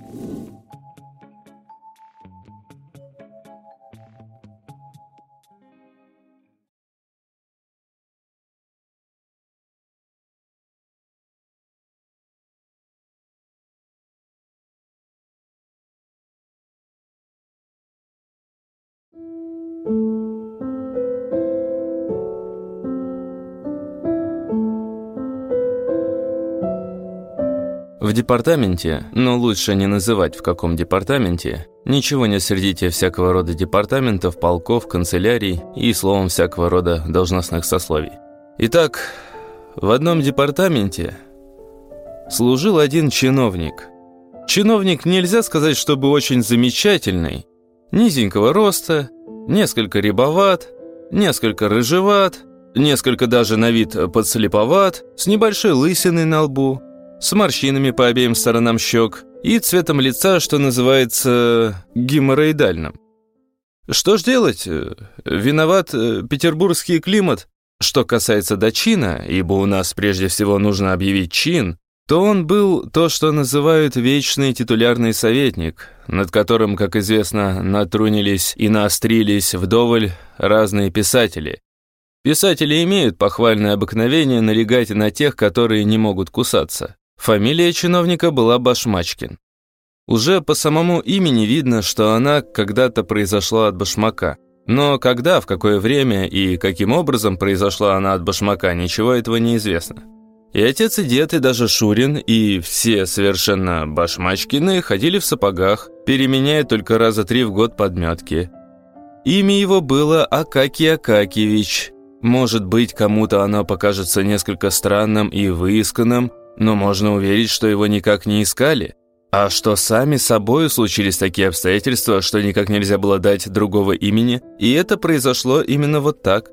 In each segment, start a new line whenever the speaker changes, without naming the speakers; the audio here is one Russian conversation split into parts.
you В департаменте, но лучше не называть в каком департаменте, ничего не сердите всякого рода департаментов, полков, канцелярий и, словом, всякого рода должностных сословий. Итак, в одном департаменте служил один чиновник. Чиновник нельзя сказать, чтобы очень замечательный, низенького роста, несколько рябоват, несколько рыжеват, несколько даже на вид подслеповат, с небольшой лысиной на лбу – с морщинами по обеим сторонам щек и цветом лица, что называется геморроидальным. Что ж делать? Виноват э, петербургский климат. Что касается до чина, ибо у нас прежде всего нужно объявить чин, то он был то, что называют вечный титулярный советник, над которым, как известно, натрунились и наострились вдоволь разные писатели, Писатели имеют похвальное обыкновение налегать на тех, которые не могут кусаться. Фамилия чиновника была Башмачкин. Уже по самому имени видно, что она когда-то произошла от башмака. Но когда, в какое время и каким образом произошла она от башмака, ничего этого не известно. И отец, и дед, и даже Шурин, и все совершенно башмачкины ходили в сапогах, переменяя только раза три в год подметки. Имя его было Акакий Акакиевич. Может быть, кому-то оно покажется несколько странным и выисканным, но можно уверить, что его никак не искали. А что сами собой случились такие обстоятельства, что никак нельзя было дать другого имени, и это произошло именно вот так.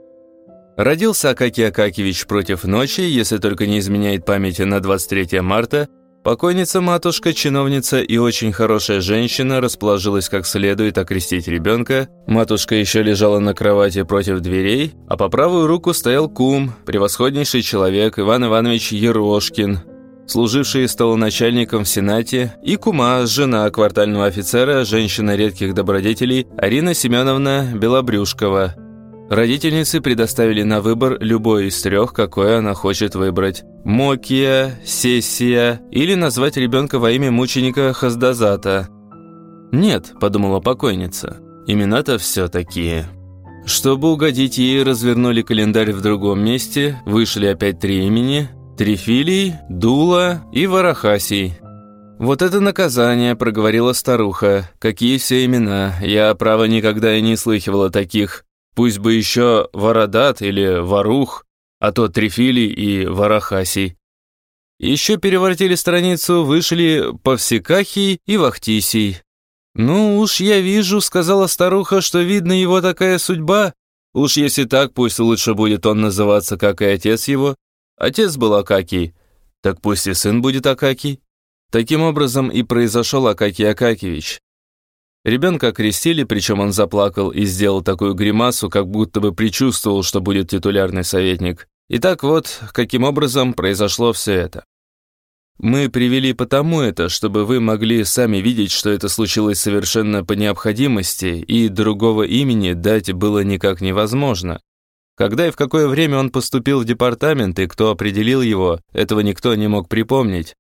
Родился Акакий Акакевич против ночи, если только не изменяет памяти на 23 марта, покойница матушка, чиновница и очень хорошая женщина расположилась как следует окрестить ребенка, матушка еще лежала на кровати против дверей, а по правую руку стоял кум, превосходнейший человек Иван Иванович Ерошкин, служивший столоначальником в Сенате, и кума, жена квартального офицера, женщина редких добродетелей Арина Семеновна Белобрюшкова. Родительницы предоставили на выбор любой из трех, какое она хочет выбрать. Мокия, Сессия или назвать ребенка во имя мученика Хаздазата. «Нет», – подумала покойница, – «имена-то все такие». Чтобы угодить ей, развернули календарь в другом месте, вышли опять три имени – Трифилий, Дула и Варахасий. «Вот это наказание», — проговорила старуха. «Какие все имена? Я, право, никогда и не слыхивала таких. Пусть бы еще Вородат или Варух, а то Трифилий и Варахасий». Еще переворотили страницу, вышли Повсекахий и Вахтисий. «Ну уж я вижу», — сказала старуха, — «что видно его такая судьба. Уж если так, пусть лучше будет он называться, как и отец его, Отец был Акакий, так пусть и сын будет Акакий. Таким образом и произошел Акакий Акакевич. Ребенка окрестили, причем он заплакал и сделал такую гримасу, как будто бы предчувствовал, что будет титулярный советник. И так вот, каким образом произошло все это. Мы привели потому это, чтобы вы могли сами видеть, что это случилось совершенно по необходимости, и другого имени дать было никак невозможно. Когда и в какое время он поступил в департамент и кто определил его, этого никто не мог припомнить.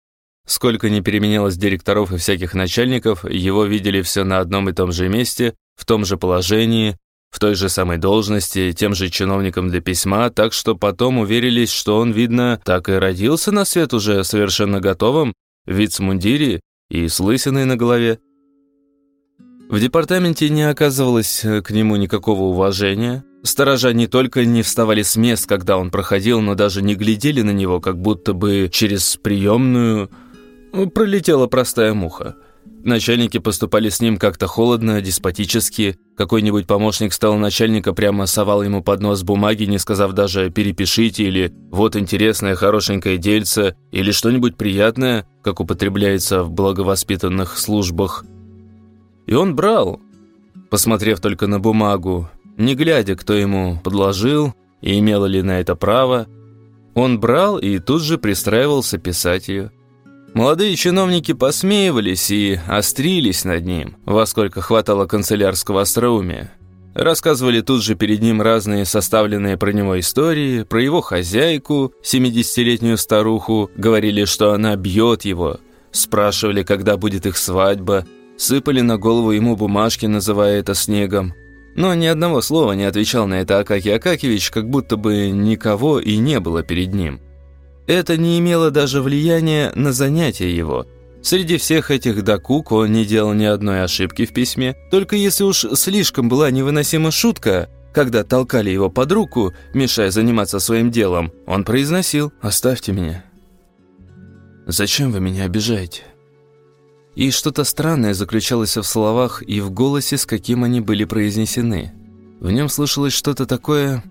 Сколько ни переменялось директоров и всяких начальников, его видели все на одном и том же месте, в том же положении, в той же самой должности, тем же чиновником для письма, так что потом уверились, что он, видно, так и родился на свет уже совершенно готовым, в вицмундире и с лысиной на голове. В департаменте не оказывалось к нему никакого уважения, Сторожа не только не вставали с мест, когда он проходил, но даже не глядели на него, как будто бы через приемную ну, пролетела простая муха. Начальники поступали с ним как-то холодно, деспотически. Какой-нибудь помощник стал начальника прямо совал ему под нос бумаги, не сказав даже «перепишите» или «вот интересное, хорошенькое дельце» или что-нибудь приятное, как употребляется в благовоспитанных службах. И он брал, посмотрев только на бумагу, не глядя, кто ему подложил и имело ли на это право, он брал и тут же пристраивался писать ее. Молодые чиновники посмеивались и острились над ним, во сколько хватало канцелярского остроумия. Рассказывали тут же перед ним разные составленные про него истории, про его хозяйку, 70-летнюю старуху, говорили, что она бьет его, спрашивали, когда будет их свадьба, сыпали на голову ему бумажки, называя это снегом. Но ни одного слова не отвечал на это Акакий Акакевич, как будто бы никого и не было перед ним. Это не имело даже влияния на занятия его – Среди всех этих докук он не делал ни одной ошибки в письме, только если уж слишком была невыносима шутка, когда толкали его под руку, мешая заниматься своим делом, он произносил «Оставьте меня». «Зачем вы меня обижаете?» И что-то странное заключалось в словах и в голосе, с каким они были произнесены. В нем слышалось что-то такое,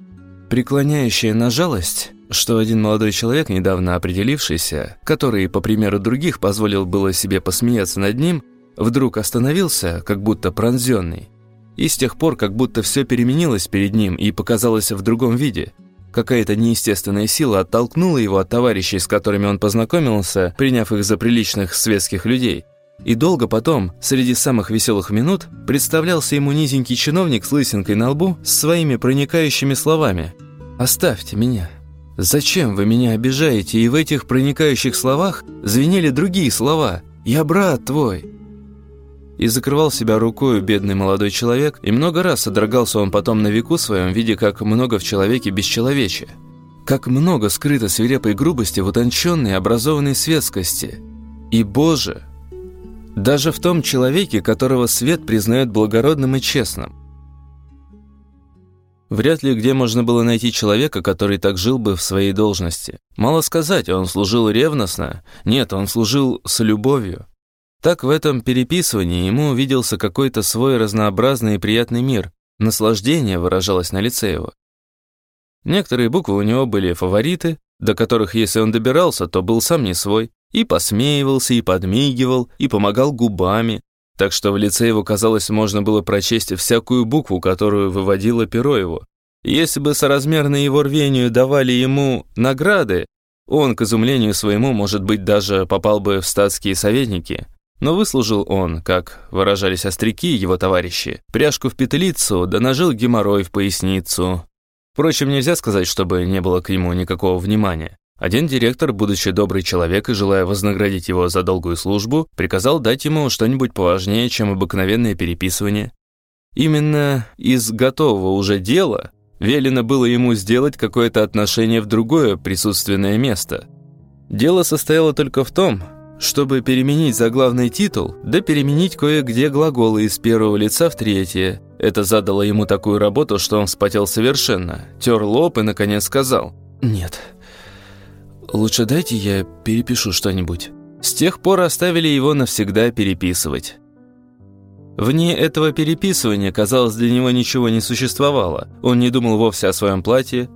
преклоняющее на жалость, что один молодой человек, недавно определившийся, который, по примеру других, позволил было себе посмеяться над ним, вдруг остановился, как будто пронзенный. И с тех пор как будто все переменилось перед ним и показалось в другом виде. Какая-то неестественная сила оттолкнула его от товарищей, с которыми он познакомился, приняв их за приличных светских людей. И долго потом, среди самых веселых минут, представлялся ему низенький чиновник с лысинкой на лбу с своими проникающими словами «Оставьте меня». «Зачем вы меня обижаете?» И в этих проникающих словах звенели другие слова «Я брат твой». И закрывал себя рукой бедный молодой человек, и много раз содрогался он потом на веку своем, видя, как много в человеке бесчеловечия. Как много скрыто свирепой грубости в утонченной образованной светскости. И, Боже, даже в том человеке, которого свет признает благородным и честным. Вряд ли где можно было найти человека, который так жил бы в своей должности. Мало сказать, он служил ревностно. Нет, он служил с любовью. Так в этом переписывании ему увиделся какой-то свой разнообразный и приятный мир. Наслаждение выражалось на лице его. Некоторые буквы у него были фавориты, до которых, если он добирался, то был сам не свой, и посмеивался, и подмигивал, и помогал губами, так что в лице его, казалось, можно было прочесть всякую букву, которую выводило перо его. Если бы соразмерно его рвению давали ему награды, он, к изумлению своему, может быть, даже попал бы в статские советники. Но выслужил он, как выражались остряки, его товарищи, пряжку в петлицу, да нажил геморрой в поясницу. Впрочем, нельзя сказать, чтобы не было к нему никакого внимания. Один директор, будучи добрый человек и желая вознаградить его за долгую службу, приказал дать ему что-нибудь поважнее, чем обыкновенное переписывание. Именно из готового уже дела велено было ему сделать какое-то отношение в другое присутственное место. Дело состояло только в том, чтобы переменить заглавный титул, да переменить кое-где глаголы из первого лица в третье. Это задало ему такую работу, что он вспотел совершенно, тер лоб и, наконец, сказал «Нет, Лучше дайте я перепишу что-нибудь». С тех пор оставили его навсегда переписывать. Вне этого переписывания, казалось, для него ничего не существовало. Он не думал вовсе о своем платье.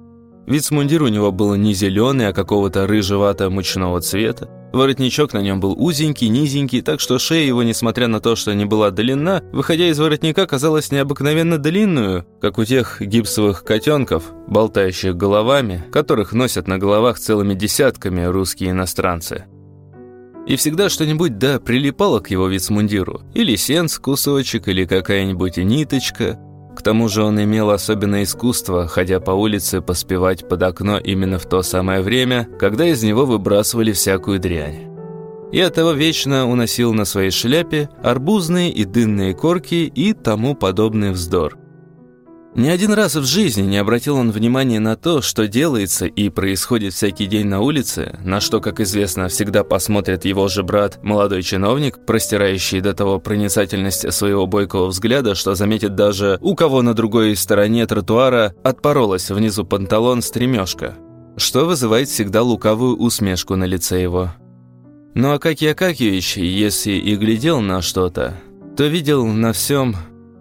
Вицмундир у него был не зеленый, а какого-то рыжевато-мучного цвета. Воротничок на нем был узенький, низенький, так что шея его, несмотря на то, что не была длинна, выходя из воротника, казалась необыкновенно длинную, как у тех гипсовых котенков, болтающих головами, которых носят на головах целыми десятками русские иностранцы. И всегда что-нибудь, да, прилипало к его вицмундиру. Или сенс кусочек, или какая-нибудь ниточка, к тому же он имел особенное искусство, ходя по улице, поспевать под окно именно в то самое время, когда из него выбрасывали всякую дрянь. И оттого вечно уносил на своей шляпе арбузные и дынные корки и тому подобный вздор. Ни один раз в жизни не обратил он внимания на то, что делается и происходит всякий день на улице, на что, как известно, всегда посмотрит его же брат, молодой чиновник, простирающий до того проницательность своего бойкого взгляда, что заметит даже, у кого на другой стороне тротуара отпоролась внизу панталон стремешка, что вызывает всегда лукавую усмешку на лице его. Ну а как Акакевич, если и глядел на что-то, то видел на всем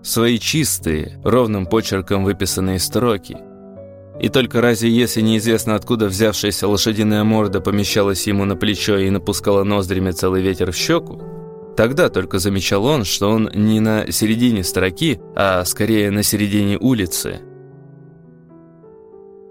свои чистые, ровным почерком выписанные строки. И только разве если неизвестно откуда взявшаяся лошадиная морда помещалась ему на плечо и напускала ноздрями целый ветер в щеку, тогда только замечал он, что он не на середине строки, а скорее на середине улицы.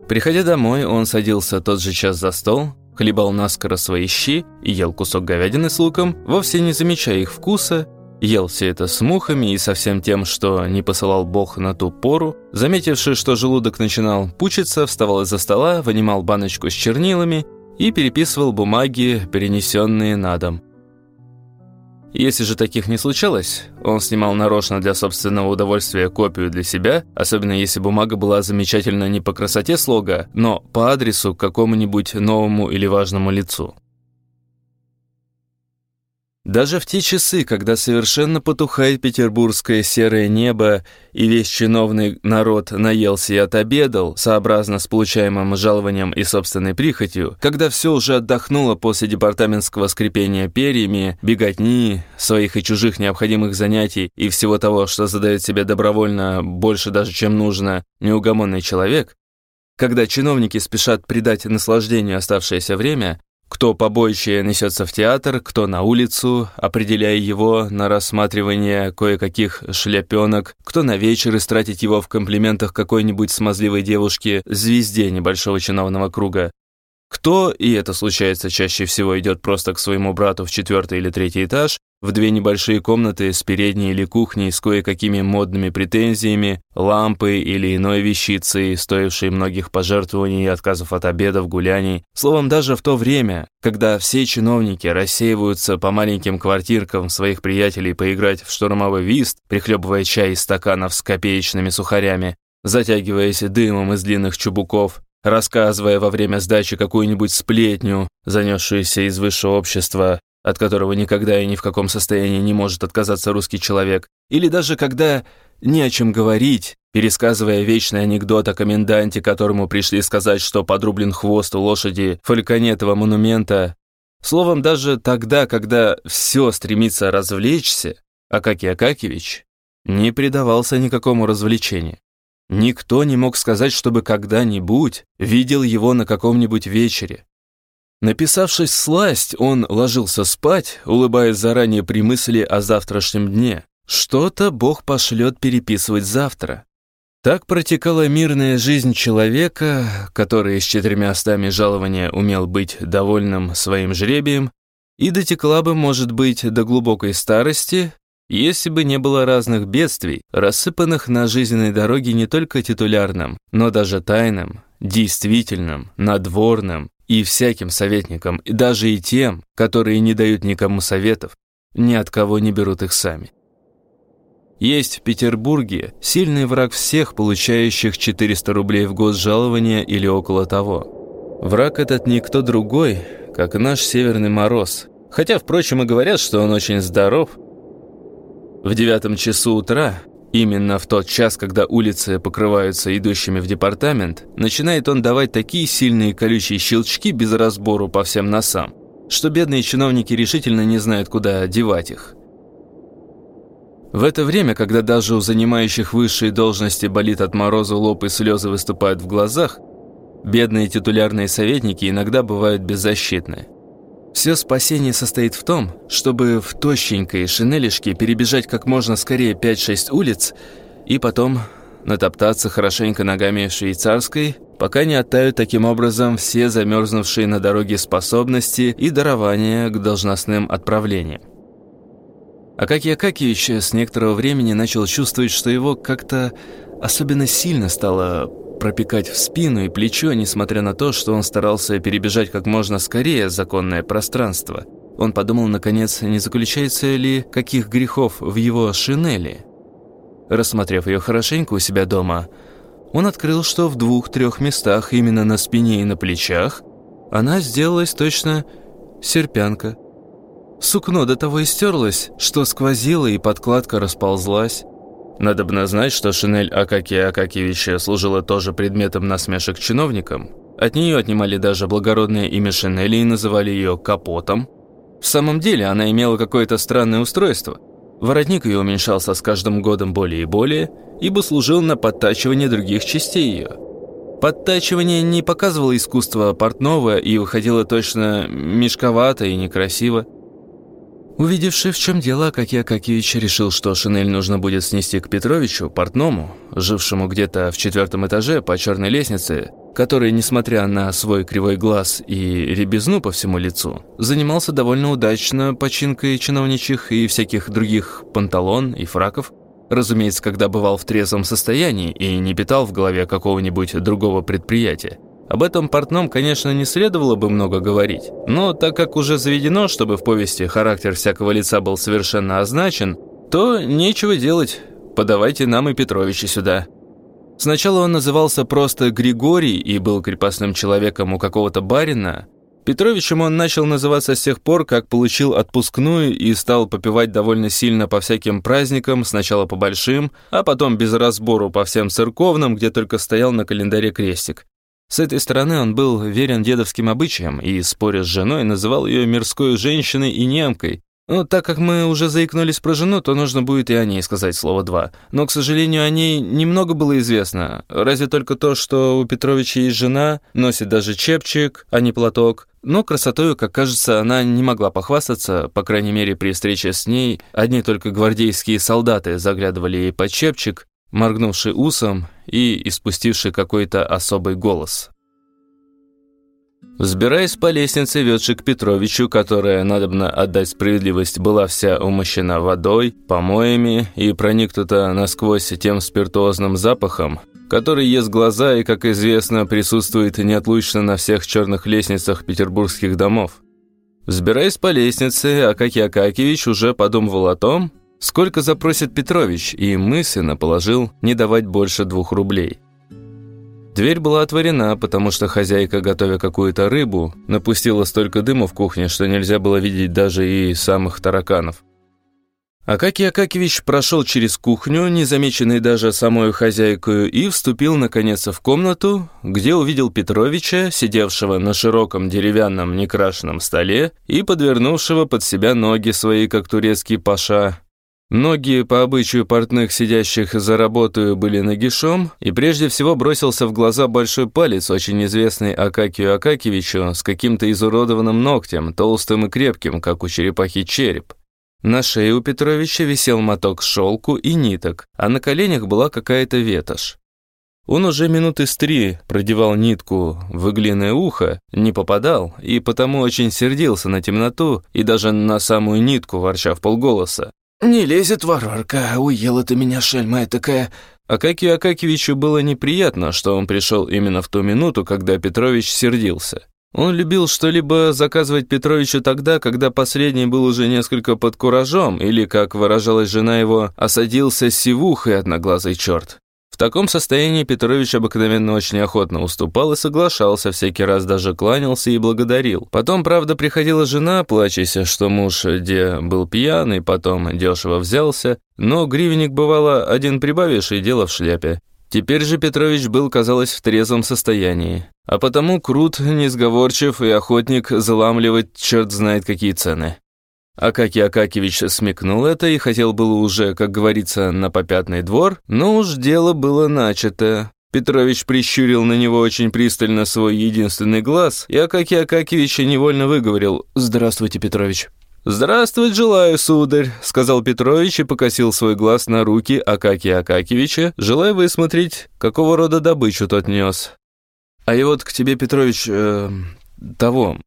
Приходя домой, он садился тот же час за стол, хлебал наскоро свои щи и ел кусок говядины с луком, вовсе не замечая их вкуса, ел все это с мухами и со всем тем, что не посылал Бог на ту пору, заметивши, что желудок начинал пучиться, вставал из-за стола, вынимал баночку с чернилами и переписывал бумаги, перенесенные на дом. Если же таких не случалось, он снимал нарочно для собственного удовольствия копию для себя, особенно если бумага была замечательна не по красоте слога, но по адресу к какому-нибудь новому или важному лицу. Даже в те часы, когда совершенно потухает петербургское серое небо и весь чиновный народ наелся и отобедал, сообразно с получаемым жалованием и собственной прихотью, когда все уже отдохнуло после департаментского скрипения перьями, беготни, своих и чужих необходимых занятий и всего того, что задает себе добровольно больше даже, чем нужно, неугомонный человек, когда чиновники спешат придать наслаждению оставшееся время, кто побойче несется в театр, кто на улицу, определяя его на рассматривание кое-каких шляпенок, кто на вечер истратить его в комплиментах какой-нибудь смазливой девушке, звезде небольшого чиновного круга. Кто, и это случается чаще всего, идет просто к своему брату в четвертый или третий этаж, в две небольшие комнаты с передней или кухней с кое-какими модными претензиями, лампой или иной вещицей, стоившей многих пожертвований и отказов от обедов, гуляний. Словом, даже в то время, когда все чиновники рассеиваются по маленьким квартиркам своих приятелей поиграть в штурмовой вист, прихлебывая чай из стаканов с копеечными сухарями, затягиваясь дымом из длинных чубуков, рассказывая во время сдачи какую-нибудь сплетню, занесшуюся из высшего общества, от которого никогда и ни в каком состоянии не может отказаться русский человек, или даже когда не о чем говорить, пересказывая вечный анекдот о коменданте, которому пришли сказать, что подрублен хвост у лошади фальконетового монумента. Словом, даже тогда, когда все стремится развлечься, Акакий Акакевич не предавался никакому развлечению. Никто не мог сказать, чтобы когда-нибудь видел его на каком-нибудь вечере. Написавшись сласть, он ложился спать, улыбаясь заранее при мысли о завтрашнем дне. Что-то Бог пошлет переписывать завтра. Так протекала мирная жизнь человека, который с четырьмя стами жалования умел быть довольным своим жребием, и дотекла бы, может быть, до глубокой старости, если бы не было разных бедствий, рассыпанных на жизненной дороге не только титулярным, но даже тайным, действительным, надворным и всяким советникам, и даже и тем, которые не дают никому советов, ни от кого не берут их сами. Есть в Петербурге сильный враг всех, получающих 400 рублей в год жалования или около того. Враг этот никто другой, как наш Северный Мороз. Хотя, впрочем, и говорят, что он очень здоров – в девятом часу утра, именно в тот час, когда улицы покрываются идущими в департамент, начинает он давать такие сильные колючие щелчки без разбору по всем носам, что бедные чиновники решительно не знают, куда девать их. В это время, когда даже у занимающих высшие должности болит от мороза лоб и слезы выступают в глазах, бедные титулярные советники иногда бывают беззащитны. Все спасение состоит в том, чтобы в тощенькой шинелишке перебежать как можно скорее 5-6 улиц и потом натоптаться хорошенько ногами швейцарской, пока не оттают таким образом все замерзнувшие на дороге способности и дарования к должностным отправлениям. Акакий Акакиевич с некоторого времени начал чувствовать, что его как-то особенно сильно стало пропекать в спину и плечо, несмотря на то, что он старался перебежать как можно скорее законное пространство. Он подумал, наконец, не заключается ли каких грехов в его шинели. Рассмотрев ее хорошенько у себя дома, он открыл, что в двух-трех местах, именно на спине и на плечах, она сделалась точно серпянка. Сукно до того истерлось, что сквозило и подкладка расползлась. Надобно знать, что шинель Акакия Акакевича служила тоже предметом насмешек чиновникам. От нее отнимали даже благородное имя шинели и называли ее капотом. В самом деле она имела какое-то странное устройство. Воротник ее уменьшался с каждым годом более и более, ибо служил на подтачивание других частей ее. Подтачивание не показывало искусство портного и выходило точно мешковато и некрасиво. Увидевши, в чем дело, Акакий Акакевич решил, что шинель нужно будет снести к Петровичу, портному, жившему где-то в четвертом этаже по черной лестнице, который, несмотря на свой кривой глаз и ребезну по всему лицу, занимался довольно удачно починкой чиновничьих и всяких других панталон и фраков, разумеется, когда бывал в трезвом состоянии и не питал в голове какого-нибудь другого предприятия. Об этом портном, конечно, не следовало бы много говорить, но так как уже заведено, чтобы в повести характер всякого лица был совершенно означен, то нечего делать, подавайте нам и Петровича сюда. Сначала он назывался просто Григорий и был крепостным человеком у какого-то барина. Петровичем он начал называться с тех пор, как получил отпускную и стал попивать довольно сильно по всяким праздникам, сначала по большим, а потом без разбору по всем церковным, где только стоял на календаре крестик. С этой стороны он был верен дедовским обычаям и, споря с женой, называл ее мирской женщиной и немкой. Но так как мы уже заикнулись про жену, то нужно будет и о ней сказать слово два. Но, к сожалению, о ней немного было известно. Разве только то, что у Петровича есть жена, носит даже чепчик, а не платок. Но красотою, как кажется, она не могла похвастаться, по крайней мере, при встрече с ней. Одни только гвардейские солдаты заглядывали ей под чепчик, моргнувший усом и испустивший какой-то особый голос. Взбираясь по лестнице, ведшей к Петровичу, которая, надобно отдать справедливость, была вся умощена водой, помоями и проникнута насквозь тем спиртуозным запахом, который ест глаза и, как известно, присутствует неотлучно на всех черных лестницах петербургских домов. Взбираясь по лестнице, Акакий Акакевич уже подумывал о том, Сколько запросит Петрович, и мысленно положил не давать больше двух рублей. Дверь была отворена, потому что хозяйка, готовя какую-то рыбу, напустила столько дыма в кухне, что нельзя было видеть даже и самых тараканов. Акакий Акакевич прошел через кухню, незамеченный даже самой хозяйкой, и вступил, наконец, в комнату, где увидел Петровича, сидевшего на широком деревянном некрашенном столе и подвернувшего под себя ноги свои, как турецкий паша, Ноги, по обычаю портных, сидящих за работою, были нагишом, и прежде всего бросился в глаза большой палец, очень известный Акакию Акакевичу, с каким-то изуродованным ногтем, толстым и крепким, как у черепахи череп. На шее у Петровича висел моток шелку и ниток, а на коленях была какая-то ветошь. Он уже минуты с три продевал нитку в иглиное ухо, не попадал, и потому очень сердился на темноту и даже на самую нитку, ворча в полголоса.
«Не лезет ворорка, уела ты меня, шельма такая».
Акакию Акакевичу было неприятно, что он пришел именно в ту минуту, когда Петрович сердился. Он любил что-либо заказывать Петровичу тогда, когда последний был уже несколько под куражом, или, как выражалась жена его, осадился сивухой одноглазый черт. В таком состоянии Петрович обыкновенно очень охотно уступал и соглашался, всякий раз даже кланялся и благодарил. Потом, правда, приходила жена, плачася, что муж где был пьяный, потом дешево взялся, но гривенник бывало один прибавишь и дело в шляпе. Теперь же Петрович был, казалось, в трезвом состоянии, а потому крут, несговорчив и охотник заламливать черт знает какие цены. Акакий Акакевич смекнул это и хотел было уже, как говорится, на попятный двор, но уж дело было начато. Петрович прищурил на него очень пристально свой единственный глаз, и Акакий Акакевич невольно выговорил «Здравствуйте, Петрович». «Здравствовать желаю, сударь», — сказал Петрович и покосил свой глаз на руки Акакия Акакевича, желая высмотреть, какого рода добычу тот нес. «А и вот к тебе, Петрович, э, того,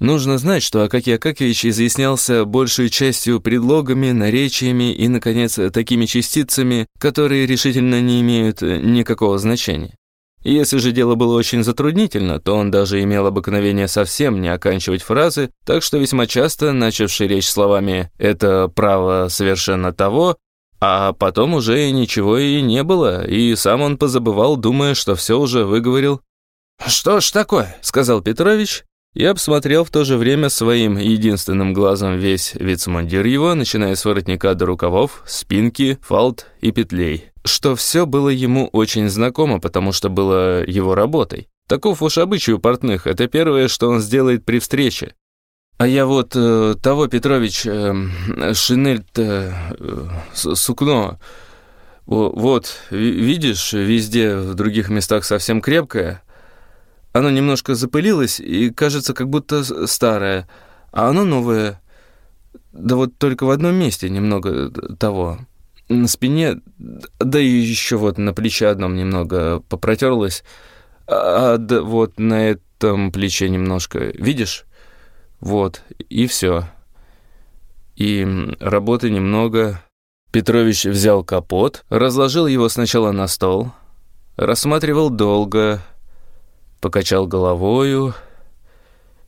Нужно знать, что Акакий Акакевич изъяснялся большей частью предлогами, наречиями и, наконец, такими частицами, которые решительно не имеют никакого значения. Если же дело было очень затруднительно, то он даже имел обыкновение совсем не оканчивать фразы, так что весьма часто, начавший речь словами «это право совершенно того», а потом уже ничего и не было, и сам он позабывал, думая, что все уже выговорил.
«Что ж такое?» — сказал Петрович,
я обсмотрел в то же время своим единственным глазом весь вицмундир его, начиная с воротника до рукавов, спинки, фалт и петлей. Что все было ему очень знакомо, потому что было его работой. Таков уж обычай у портных, это первое, что он сделает при встрече. А я вот э, того, Петрович, э, шинель-то, э, сукно, вот, видишь, везде, в других местах совсем крепкое, оно немножко запылилось и кажется, как будто старое, а оно новое. Да вот только в одном месте немного того. На спине, да и еще вот на плече одном немного попротерлось. а, да, вот на этом плече немножко, видишь? Вот, и все. И работы немного. Петрович взял капот, разложил его сначала на стол, рассматривал долго, покачал головою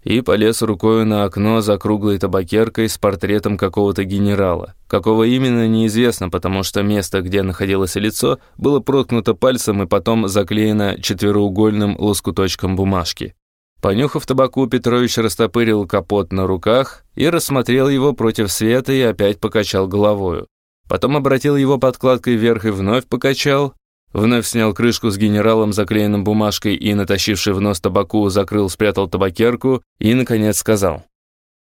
и полез рукой на окно за круглой табакеркой с портретом какого-то генерала. Какого именно, неизвестно, потому что место, где находилось лицо, было проткнуто пальцем и потом заклеено четвероугольным лоскуточком бумажки. Понюхав табаку, Петрович растопырил капот на руках и рассмотрел его против света и опять покачал головою. Потом обратил его подкладкой вверх и вновь покачал, Вновь снял крышку с генералом, заклеенным бумажкой, и, натащивший в нос табаку, закрыл, спрятал табакерку и, наконец, сказал.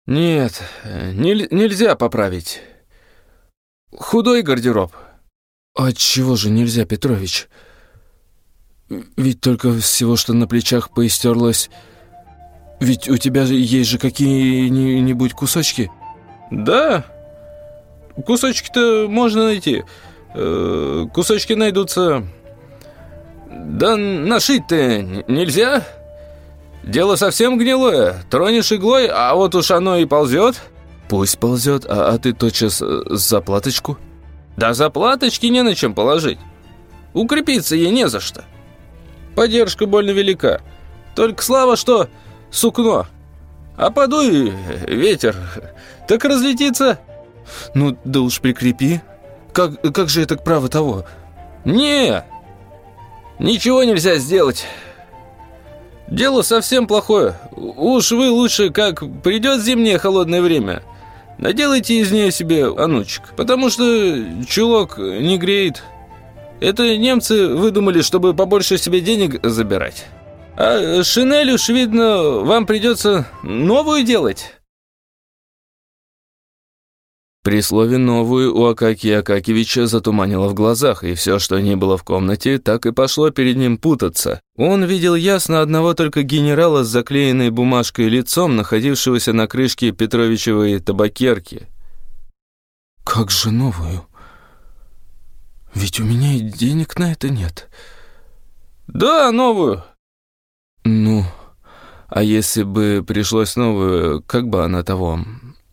«Нет, нель нельзя поправить. Худой гардероб».
«Отчего же нельзя, Петрович? Ведь только всего, что на плечах поистерлось... Ведь у тебя есть же какие-нибудь кусочки?»
«Да, кусочки-то можно найти». Э, кусочки найдутся. Да нашить-то нельзя. Дело совсем гнилое. Тронешь иглой, а вот уж оно и ползет.
Пусть ползет, а, а ты тотчас э, заплаточку.
Да заплаточки не на чем положить. Укрепиться ей не за что. Поддержка больно велика. Только слава, что сукно. А подуй ветер, так разлетится.
Ну, да уж прикрепи. Как, как же это право того?
Не, ничего нельзя сделать. Дело совсем плохое. Уж вы лучше, как придет зимнее холодное время, наделайте из нее себе анучек, потому что чулок не греет. Это немцы выдумали, чтобы побольше себе денег забирать. А шинель уж, видно, вам придется новую делать.
При слове «новую» у Акакия Акакевича затуманило в глазах, и все, что не было в комнате, так и пошло перед ним путаться. Он видел ясно одного только генерала с заклеенной бумажкой лицом, находившегося на крышке Петровичевой табакерки. «Как же новую? Ведь у меня и денег на это нет».
«Да, новую».
«Ну, а если бы пришлось новую, как бы она того...»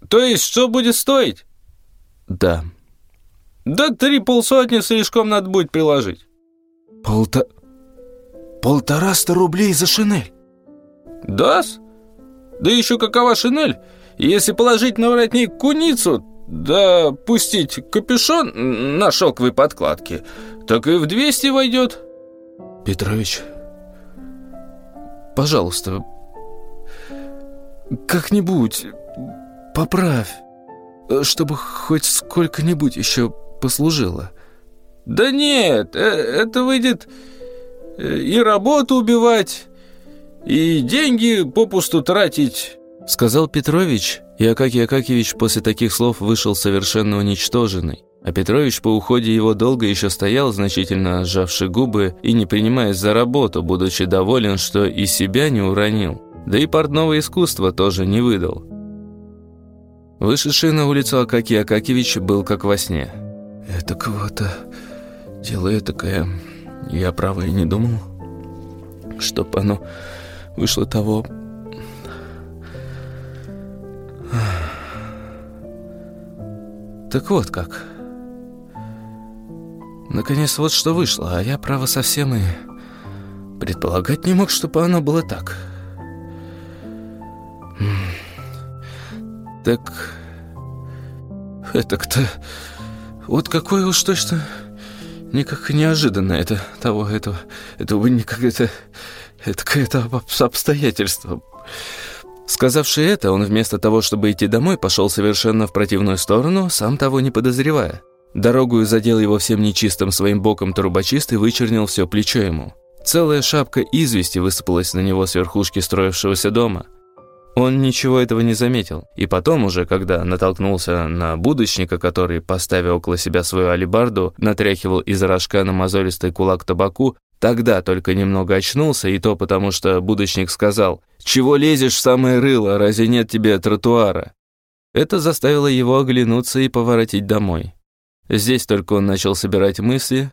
«То есть что будет стоить?»
«Да».
«Да три полсотни слишком надо будет приложить».
«Полта... полтораста рублей за шинель?»
«Да-с? Да еще какова шинель? Если положить на воротник куницу, да пустить капюшон на шелковой подкладке, так и в двести войдет».
«Петрович, пожалуйста, как-нибудь поправь» чтобы хоть сколько-нибудь еще послужило.
Да нет, э, это выйдет э, и работу убивать, и деньги попусту тратить,
сказал Петрович, и Акакий Акакевич после таких слов вышел совершенно уничтоженный. А Петрович по уходе его долго еще стоял, значительно сжавши губы и не принимаясь за работу, будучи доволен, что и себя не уронил. Да и портного искусства тоже не выдал. Вышедший на улицу Акакий Акакевич был как во сне. «Это кого-то дело такое. Я, право, и не думал, чтоб оно вышло того...» Так вот как. Наконец, вот что вышло, а я, право, совсем и предполагать не мог, чтобы оно было так. Так... Это кто... Вот какое уж точно... Никак неожиданно это того, этого... Этого никак это... Это какое-то обстоятельство. Сказавши это, он вместо того, чтобы идти домой, пошел совершенно в противную сторону, сам того не подозревая. Дорогую задел его всем нечистым своим боком трубочист и вычернил все плечо ему. Целая шапка извести высыпалась на него с верхушки строившегося дома – он ничего этого не заметил. И потом уже, когда натолкнулся на будочника, который, поставив около себя свою алибарду, натряхивал из рожка на мозолистый кулак табаку, тогда только немного очнулся, и то потому, что будочник сказал «Чего лезешь в самое рыло, разве нет тебе тротуара?» Это заставило его оглянуться и поворотить домой. Здесь только он начал собирать мысли,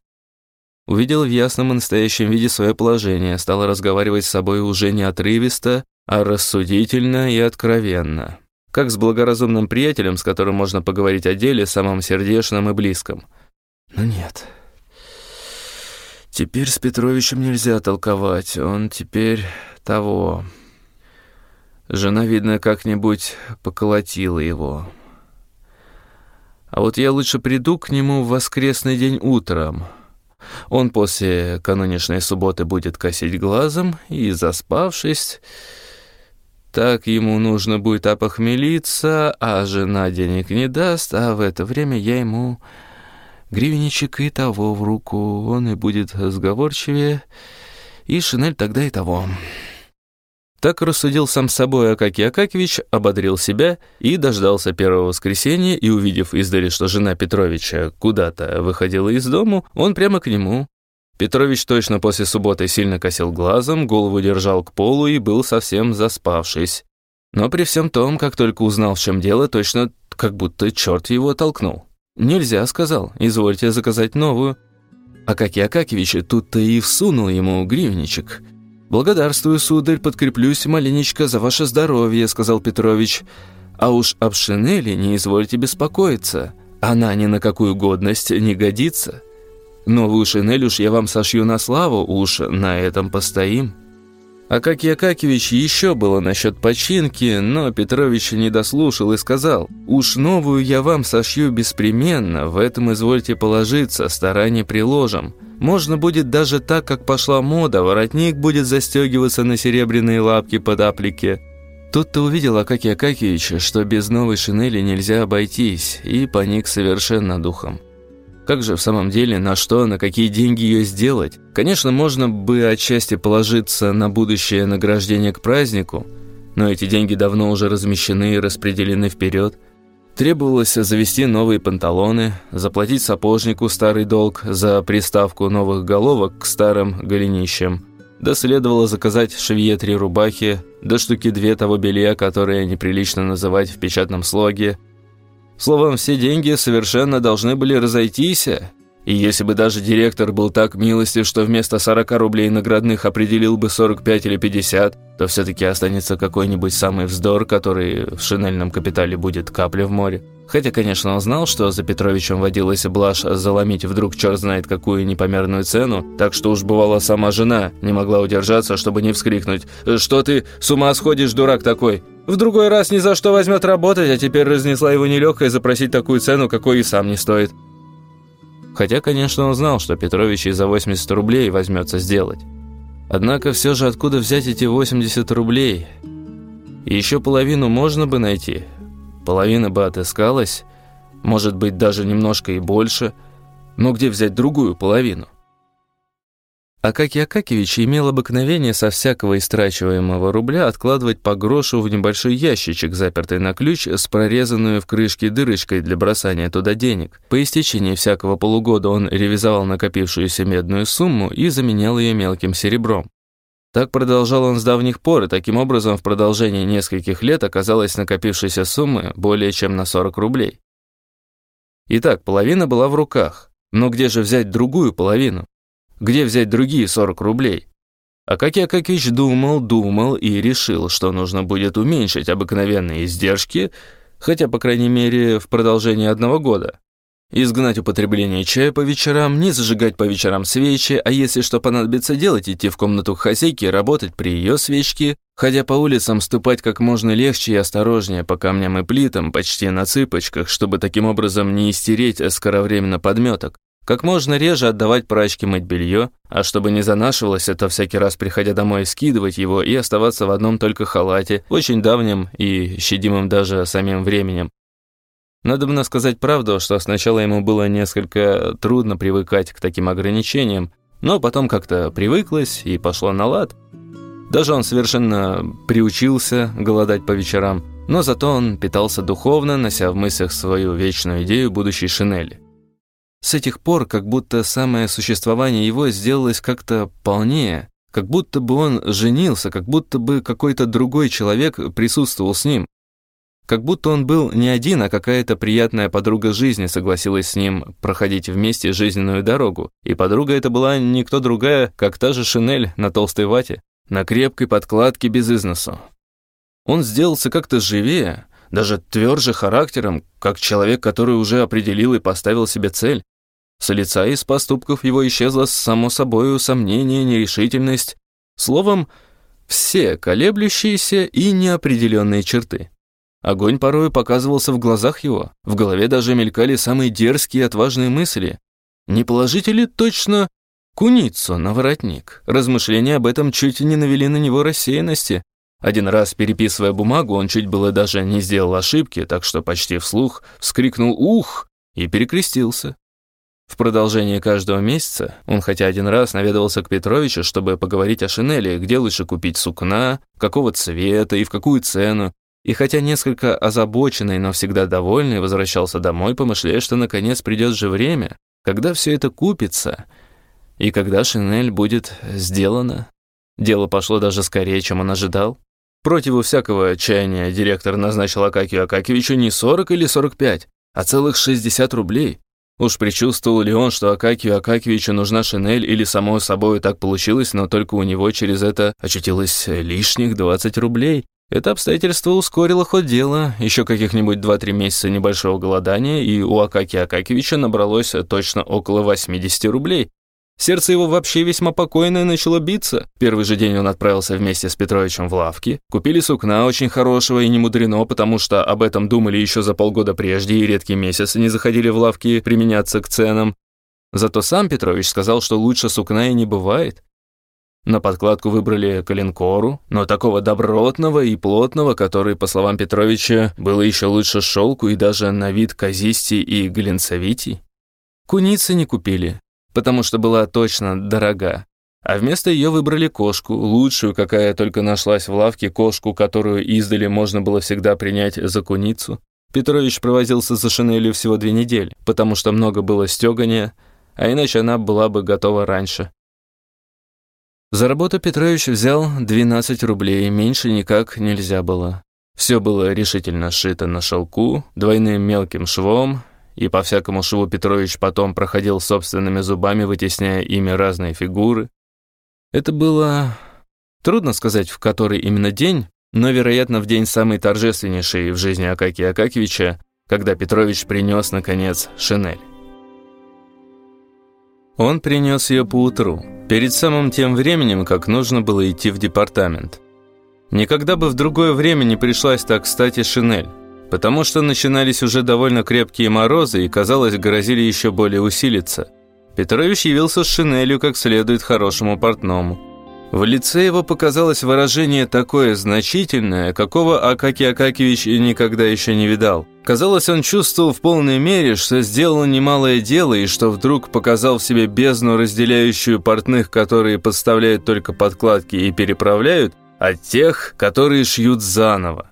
увидел в ясном и настоящем виде свое положение, стал разговаривать с собой уже не отрывисто, а рассудительно и откровенно. Как с благоразумным приятелем, с которым можно поговорить о деле, самом сердечном и близком. Но нет. Теперь с Петровичем нельзя толковать, он теперь того... Жена, видно, как-нибудь поколотила его. А вот я лучше приду к нему в воскресный день утром. Он после каноничной субботы будет косить глазом и, заспавшись, так ему нужно будет опохмелиться, а жена денег не даст, а в это время я ему гривенничек и того в руку, он и будет сговорчивее, и шинель тогда и того». Так рассудил сам собой Акакий Акакевич, ободрил себя и дождался первого воскресенья, и, увидев издали, что жена Петровича куда-то выходила из дому, он прямо к нему. Петрович точно после субботы сильно косил глазом, голову держал к полу и был совсем заспавшись. Но при всем том, как только узнал, в чем дело, точно как будто черт его толкнул. «Нельзя», — сказал, — «извольте заказать новую». Акакий Акакевич тут-то и всунул ему гривенничек — «Благодарствую, сударь, подкреплюсь маленечко за ваше здоровье», — сказал Петрович. «А уж об шинели не извольте беспокоиться. Она ни на какую годность не годится. Новую шинель уж я вам сошью на славу, уж на этом постоим». Акакий Акакевич еще было насчет починки, но Петрович не дослушал и сказал, «Уж новую я вам сошью беспременно, в этом извольте положиться, старание приложим». Можно будет даже так, как пошла мода, воротник будет застегиваться на серебряные лапки под аплике. Тут-то увидел Акакий Акакиевич, что без новой шинели нельзя обойтись, и поник совершенно духом. Как же в самом деле, на что, на какие деньги ее сделать? Конечно, можно бы отчасти положиться на будущее награждение к празднику, но эти деньги давно уже размещены и распределены вперед. Требовалось завести новые панталоны, заплатить сапожнику старый долг за приставку новых головок к старым голенищам. Да следовало заказать швее три рубахи, да штуки две того белья, которое неприлично называть в печатном слоге. Словом, все деньги совершенно должны были разойтись, и если бы даже директор был так милостив, что вместо 40 рублей наградных определил бы 45 или 50, то все-таки останется какой-нибудь самый вздор, который в шинельном капитале будет капля в море. Хотя, конечно, он знал, что за Петровичем водилась блажь заломить вдруг черт знает какую непомерную цену, так что уж бывала сама жена, не могла удержаться, чтобы не вскрикнуть «Что ты, с ума сходишь, дурак такой?» В другой раз ни за что возьмет работать, а теперь разнесла его нелегкая запросить такую цену, какой и сам не стоит. Хотя, конечно, он знал, что Петрович и за 80 рублей возьмется сделать. Однако все же откуда взять эти 80 рублей? И еще половину можно бы найти. Половина бы отыскалась, может быть, даже немножко и больше. Но где взять другую половину? Акакий Акакевич имел обыкновение со всякого истрачиваемого рубля откладывать по грошу в небольшой ящичек, запертый на ключ, с прорезанную в крышке дырочкой для бросания туда денег. По истечении всякого полугода он ревизовал накопившуюся медную сумму и заменял ее мелким серебром. Так продолжал он с давних пор, и таким образом в продолжении нескольких лет оказалась накопившейся суммы более чем на 40 рублей. Итак, половина была в руках, но где же взять другую половину? Где взять другие 40 рублей? А как я Акакич думал, думал и решил, что нужно будет уменьшить обыкновенные издержки, хотя, по крайней мере, в продолжении одного года. Изгнать употребление чая по вечерам, не зажигать по вечерам свечи, а если что понадобится делать, идти в комнату к хозяйке, работать при ее свечке, ходя по улицам, ступать как можно легче и осторожнее по камням и плитам, почти на цыпочках, чтобы таким образом не истереть скоровременно подметок. Как можно реже отдавать прачке мыть белье, а чтобы не занашивалось, это всякий раз, приходя домой, скидывать его и оставаться в одном только халате, очень давнем и щадимым даже самим временем. Надо бы сказать правду, что сначала ему было несколько трудно привыкать к таким ограничениям, но потом как-то привыклось и пошло на лад. Даже он совершенно приучился голодать по вечерам, но зато он питался духовно, нося в мыслях свою вечную идею будущей шинели. С этих пор как будто самое существование его сделалось как-то полнее, как будто бы он женился, как будто бы какой-то другой человек присутствовал с ним. как будто он был не один, а какая-то приятная подруга жизни согласилась с ним проходить вместе жизненную дорогу. И подруга это была никто другая, как та же шинель на толстой вате, на крепкой подкладке без износу. Он сделался как-то живее, даже тверже характером, как человек, который уже определил и поставил себе цель. С лица и с поступков его исчезло само собою сомнение, нерешительность. Словом, все колеблющиеся и неопределенные черты. Огонь порою показывался в глазах его, в голове даже мелькали самые дерзкие и отважные мысли. Не положите ли точно куницу на воротник? Размышления об этом чуть не навели на него рассеянности. Один раз, переписывая бумагу, он чуть было даже не сделал ошибки, так что почти вслух вскрикнул «Ух!» и перекрестился. В продолжение каждого месяца он хотя один раз наведывался к Петровичу, чтобы поговорить о шинели, где лучше купить сукна, какого цвета и в какую цену, и хотя несколько озабоченный, но всегда довольный, возвращался домой, помышляя, что наконец придет же время, когда все это купится, и когда шинель будет сделана. Дело пошло даже скорее, чем он ожидал. Противу всякого отчаяния директор назначил Акакию Акакевичу не 40 или 45, а целых 60 рублей. Уж предчувствовал ли он, что Акакию Акакевичу нужна шинель, или само собой так получилось, но только у него через это очутилось лишних 20 рублей, это обстоятельство ускорило ход дела. Еще каких-нибудь 2-3 месяца небольшого голодания, и у Акаки Акакевича набралось точно около 80 рублей. Сердце его вообще весьма покойное начало биться. Первый же день он отправился вместе с Петровичем в лавки. Купили сукна очень хорошего и не мудрено, потому что об этом думали еще за полгода прежде и редкие месяцы не заходили в лавки применяться к ценам. Зато сам Петрович сказал, что лучше сукна и не бывает. На подкладку выбрали калинкору, но такого добротного и плотного, который, по словам Петровича, было еще лучше шелку и даже на вид казистей и глинцевитей. Куницы не купили, потому что была точно дорога. А вместо ее выбрали кошку, лучшую, какая только нашлась в лавке, кошку, которую издали можно было всегда принять за куницу. Петрович провозился за шинелью всего две недели, потому что много было стегания, а иначе она была бы готова раньше. За работу Петрович взял 12 рублей, меньше никак нельзя было. Все было решительно сшито на шелку, двойным мелким швом, и по всякому шву Петрович потом проходил собственными зубами, вытесняя ими разные фигуры. Это было... Трудно сказать, в который именно день, но, вероятно, в день самый торжественнейший в жизни Акакия Акакевича, когда Петрович принес, наконец, шинель. Он принес ее поутру, перед самым тем временем, как нужно было идти в департамент. Никогда бы в другое время не пришлась так кстати шинель, потому что начинались уже довольно крепкие морозы и, казалось, грозили еще более усилиться. Петрович явился с шинелью как следует хорошему портному. В лице его показалось выражение такое значительное, какого Акакий Акакевич никогда еще не видал. Казалось, он чувствовал в полной мере, что сделал немалое дело и что вдруг показал в себе бездну, разделяющую портных, которые подставляют только подкладки и переправляют, от тех, которые шьют заново.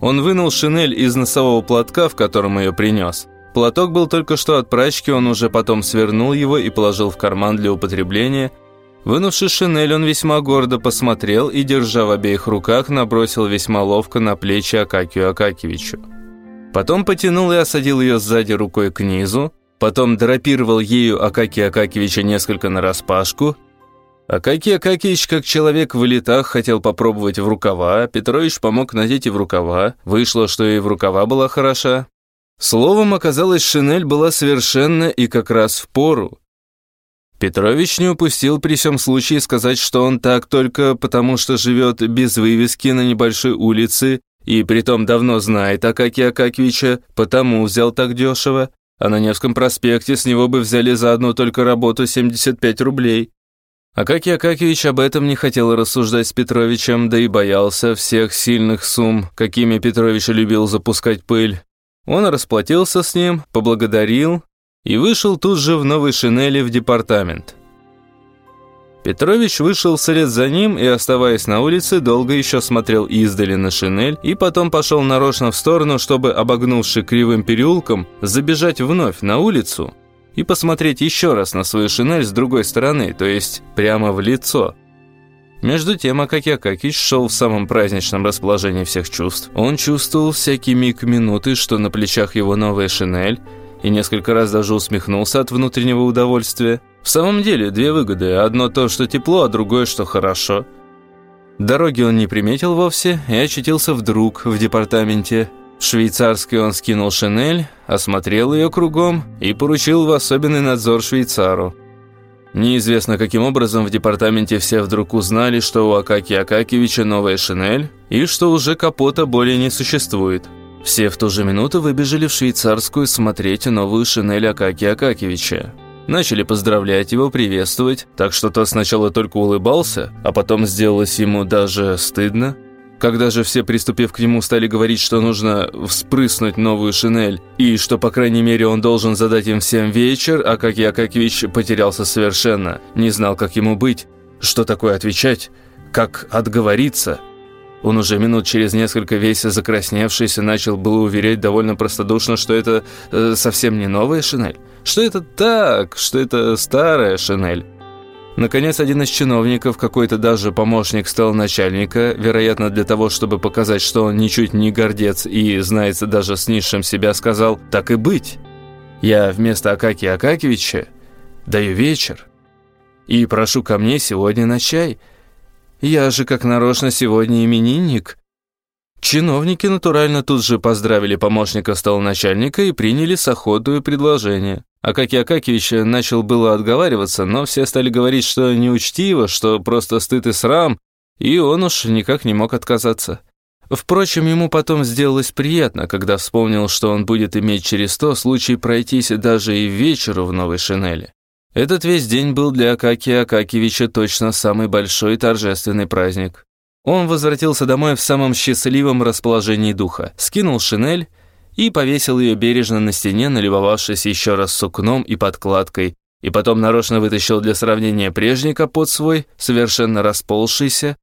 Он вынул шинель из носового платка, в котором ее принес. Платок был только что от прачки, он уже потом свернул его и положил в карман для употребления – Вынувши шинель, он весьма гордо посмотрел и, держа в обеих руках, набросил весьма ловко на плечи Акакию Акакевичу. Потом потянул и осадил ее сзади рукой к низу, потом драпировал ею Акакия Акакевича несколько нараспашку. Акакий Акакевич, как человек в летах, хотел попробовать в рукава, Петрович помог надеть и в рукава, вышло, что и в рукава была хороша. Словом, оказалось, шинель была совершенно и как раз в пору. Петрович не упустил при всем случае сказать, что он так только потому, что живет без вывески на небольшой улице и притом давно знает Акакия Акакевича, потому взял так дешево, а на Невском проспекте с него бы взяли за одну только работу 75 рублей. Акакий Акакевич об этом не хотел рассуждать с Петровичем, да и боялся всех сильных сумм, какими Петрович любил запускать пыль. Он расплатился с ним, поблагодарил и вышел тут же в новой шинели в департамент. Петрович вышел вслед за ним и, оставаясь на улице, долго еще смотрел издали на шинель и потом пошел нарочно в сторону, чтобы, обогнувши кривым переулком, забежать вновь на улицу и посмотреть еще раз на свою шинель с другой стороны, то есть прямо в лицо. Между тем Акаки Акакич шел в самом праздничном расположении всех чувств. Он чувствовал всякий миг минуты, что на плечах его новая шинель, и несколько раз даже усмехнулся от внутреннего удовольствия. В самом деле, две выгоды. Одно то, что тепло, а другое, что хорошо. Дороги он не приметил вовсе и очутился вдруг в департаменте. Швейцарский он скинул шинель, осмотрел ее кругом и поручил в особенный надзор швейцару. Неизвестно, каким образом в департаменте все вдруг узнали, что у Акаки Акакевича новая шинель и что уже капота более не существует. Все в ту же минуту выбежали в швейцарскую смотреть новую шинель Акаки Акакевича. Начали поздравлять его, приветствовать, так что тот сначала только улыбался, а потом сделалось ему даже стыдно. Когда же все, приступив к нему, стали говорить, что нужно вспрыснуть новую шинель, и что, по крайней мере, он должен задать им всем вечер, а как Якович потерялся совершенно, не знал, как ему быть, что такое отвечать, как отговориться – он уже минут через несколько весь закрасневшийся начал было уверять довольно простодушно, что это э, совсем не новая шинель, что это так, что это старая шинель. Наконец, один из чиновников, какой-то даже помощник стал начальника, вероятно, для того, чтобы показать, что он ничуть не гордец и знается даже с низшим себя, сказал «Так и быть, я вместо Акаки Акакевича даю вечер и прошу ко мне сегодня на чай». Я же как нарочно сегодня именинник». Чиновники натурально тут же поздравили помощника столоначальника и приняли с охотою предложение. Акаки Акакевич начал было отговариваться, но все стали говорить, что неучтиво, что просто стыд и срам, и он уж никак не мог отказаться. Впрочем, ему потом сделалось приятно, когда вспомнил, что он будет иметь через то случай пройтись даже и вечеру в новой шинели. Этот весь день был для Акакия Акакевича точно самый большой торжественный праздник. Он возвратился домой в самом счастливом расположении духа, скинул шинель и повесил ее бережно на стене, налюбовавшись еще раз сукном и подкладкой, и потом нарочно вытащил для сравнения прежний капот свой, совершенно расползшийся.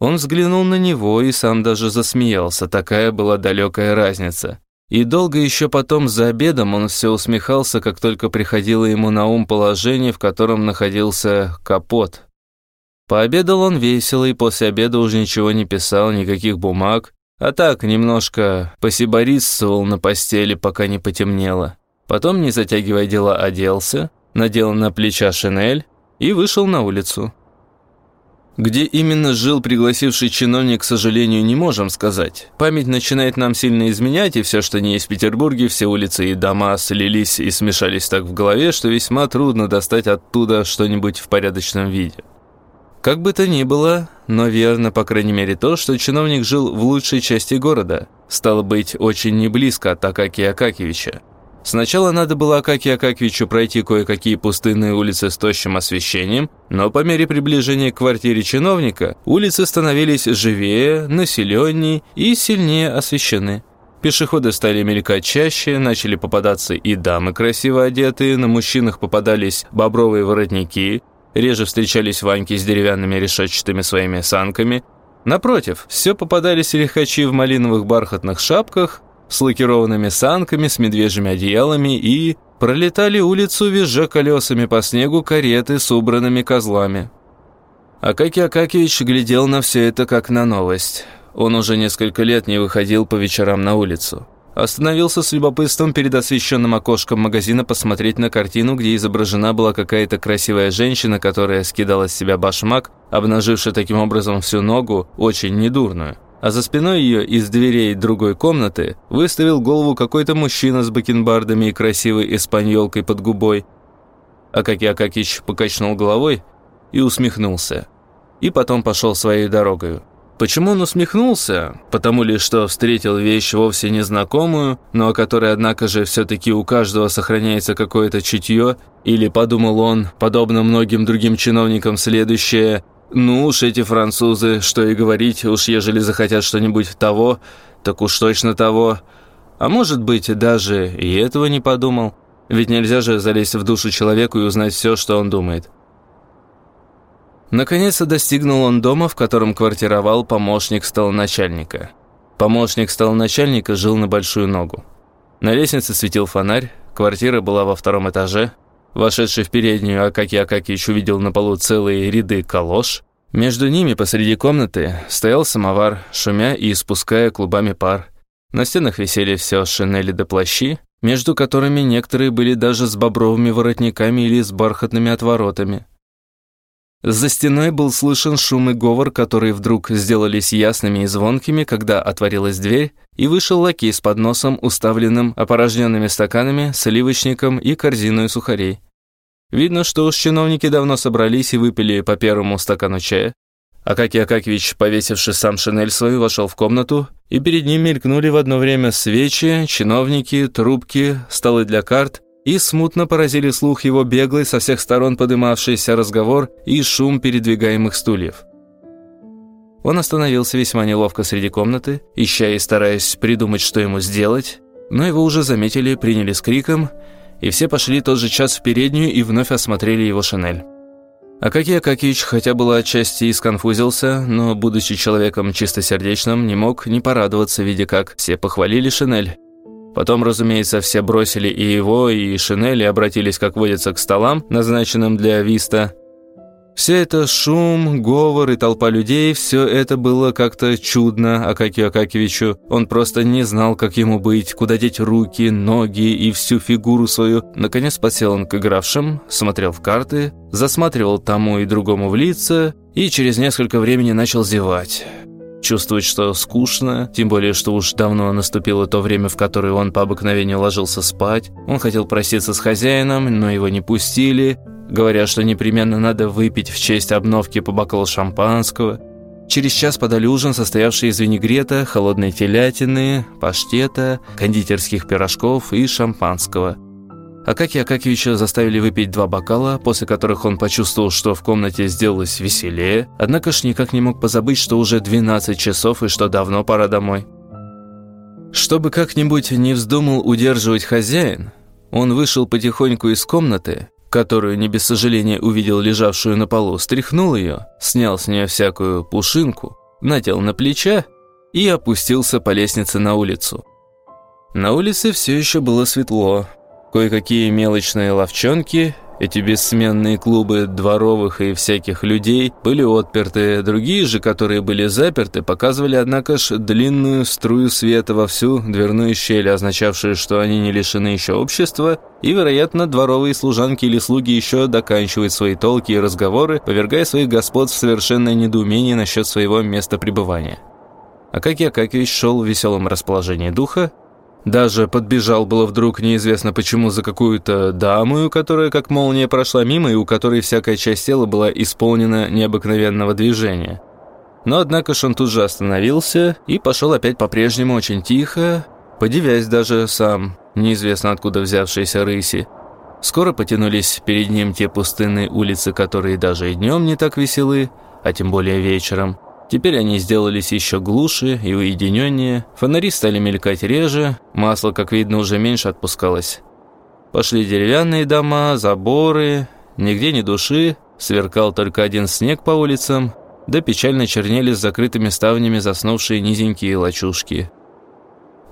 Он взглянул на него и сам даже засмеялся, такая была далекая разница. И долго еще потом за обедом он все усмехался, как только приходило ему на ум положение, в котором находился капот. Пообедал он весело и после обеда уже ничего не писал, никаких бумаг, а так немножко посиборисствовал на постели, пока не потемнело. Потом, не затягивая дела, оделся, надел на плеча шинель и вышел на улицу. Где именно жил пригласивший чиновник, к сожалению, не можем сказать. Память начинает нам сильно изменять, и все, что не в Петербурге, все улицы и дома слились и смешались так в голове, что весьма трудно достать оттуда что-нибудь в порядочном виде. Как бы то ни было, но верно, по крайней мере, то, что чиновник жил в лучшей части города. Стало быть, очень не близко от Акакия Акакевича. Сначала надо было Акаке Акакевичу пройти кое-какие пустынные улицы с тощим освещением, но по мере приближения к квартире чиновника улицы становились живее, населеннее и сильнее освещены. Пешеходы стали мелькать чаще, начали попадаться и дамы красиво одетые, на мужчинах попадались бобровые воротники, реже встречались ваньки с деревянными решетчатыми своими санками. Напротив, все попадались лихачи в малиновых бархатных шапках, с лакированными санками, с медвежьими одеялами и... Пролетали улицу, визжа колесами по снегу кареты с убранными козлами. Акакий Акакевич глядел на все это как на новость. Он уже несколько лет не выходил по вечерам на улицу. Остановился с любопытством перед освещенным окошком магазина посмотреть на картину, где изображена была какая-то красивая женщина, которая скидала с себя башмак, обнажившая таким образом всю ногу, очень недурную а за спиной ее из дверей другой комнаты выставил голову какой-то мужчина с бакенбардами и красивой испаньолкой под губой. Акаки Акакич покачнул головой и усмехнулся. И потом пошел своей дорогой. Почему он усмехнулся? Потому ли, что встретил вещь вовсе незнакомую, но о которой, однако же, все-таки у каждого сохраняется какое-то чутье, или подумал он, подобно многим другим чиновникам, следующее – ну уж эти французы, что и говорить, уж ежели захотят что-нибудь того, так уж точно того. А может быть, даже и этого не подумал. Ведь нельзя же залезть в душу человеку и узнать все, что он думает. Наконец-то достигнул он дома, в котором квартировал помощник столоначальника. Помощник столоначальника жил на большую ногу. На лестнице светил фонарь, квартира была во втором этаже – Вошедший в переднюю, Акаки Акакич увидел на полу целые ряды калош. Между ними посреди комнаты стоял самовар, шумя и испуская клубами пар. На стенах висели все шинели до плащи, между которыми некоторые были даже с бобровыми воротниками или с бархатными отворотами. За стеной был слышен шум и говор, которые вдруг сделались ясными и звонкими, когда отворилась дверь, и вышел лакей с подносом, уставленным опорожненными стаканами, сливочником и корзиной сухарей. Видно, что уж чиновники давно собрались и выпили по первому стакану чая. Акакий Акакевич, повесивший сам шинель свою, вошел в комнату, и перед ним мелькнули в одно время свечи, чиновники, трубки, столы для карт, и смутно поразили слух его беглый со всех сторон подымавшийся разговор и шум передвигаемых стульев. Он остановился весьма неловко среди комнаты, ища и стараясь придумать, что ему сделать, но его уже заметили, приняли с криком, и все пошли тот же час в переднюю и вновь осмотрели его шинель. Акакий Акакич, хотя было отчасти и сконфузился, но, будучи человеком чистосердечным, не мог не порадоваться, видя как все похвалили шинель. Потом, разумеется, все бросили и его, и шинель, и обратились, как водится, к столам, назначенным для виста. Все это шум, говор и толпа людей, все это было как-то чудно Акакию Акакевичу. Он просто не знал, как ему быть, куда деть руки, ноги и всю фигуру свою. Наконец подсел он к игравшим, смотрел в карты, засматривал тому и другому в лица и через несколько времени начал зевать. Чувствовать, что скучно, тем более, что уж давно наступило то время, в которое он по обыкновению ложился спать. Он хотел проситься с хозяином, но его не пустили, говоря, что непременно надо выпить в честь обновки по бокалу шампанского. Через час подали ужин, состоявший из винегрета, холодной телятины, паштета, кондитерских пирожков и шампанского – Акакия Акакевича заставили выпить два бокала, после которых он почувствовал, что в комнате сделалось веселее, однако ж никак не мог позабыть, что уже 12 часов и что давно пора домой. Чтобы как-нибудь не вздумал удерживать хозяин, он вышел потихоньку из комнаты, которую не без сожаления увидел лежавшую на полу, стряхнул ее, снял с нее всякую пушинку, надел на плеча и опустился по лестнице на улицу. На улице все еще было светло, Кое-какие мелочные ловчонки, эти бессменные клубы дворовых и всяких людей, были отперты, другие же, которые были заперты, показывали, однако ж, длинную струю света во всю дверную щель, означавшую, что они не лишены еще общества, и, вероятно, дворовые служанки или слуги еще доканчивают свои толки и разговоры, повергая своих господ в совершенное недоумение насчет своего места пребывания. Акакий Акакевич шел в веселом расположении духа, даже подбежал было вдруг неизвестно почему за какую-то даму, которая как молния прошла мимо и у которой всякая часть тела была исполнена необыкновенного движения. Но однако ж он тут же остановился и пошел опять по-прежнему очень тихо, подивясь даже сам, неизвестно откуда взявшиеся рыси. Скоро потянулись перед ним те пустынные улицы, которые даже и днем не так веселы, а тем более вечером – Теперь они сделались еще глуше и уединеннее, фонари стали мелькать реже, масло, как видно, уже меньше отпускалось. Пошли деревянные дома, заборы, нигде ни души, сверкал только один снег по улицам, да печально чернели с закрытыми ставнями заснувшие низенькие лачушки.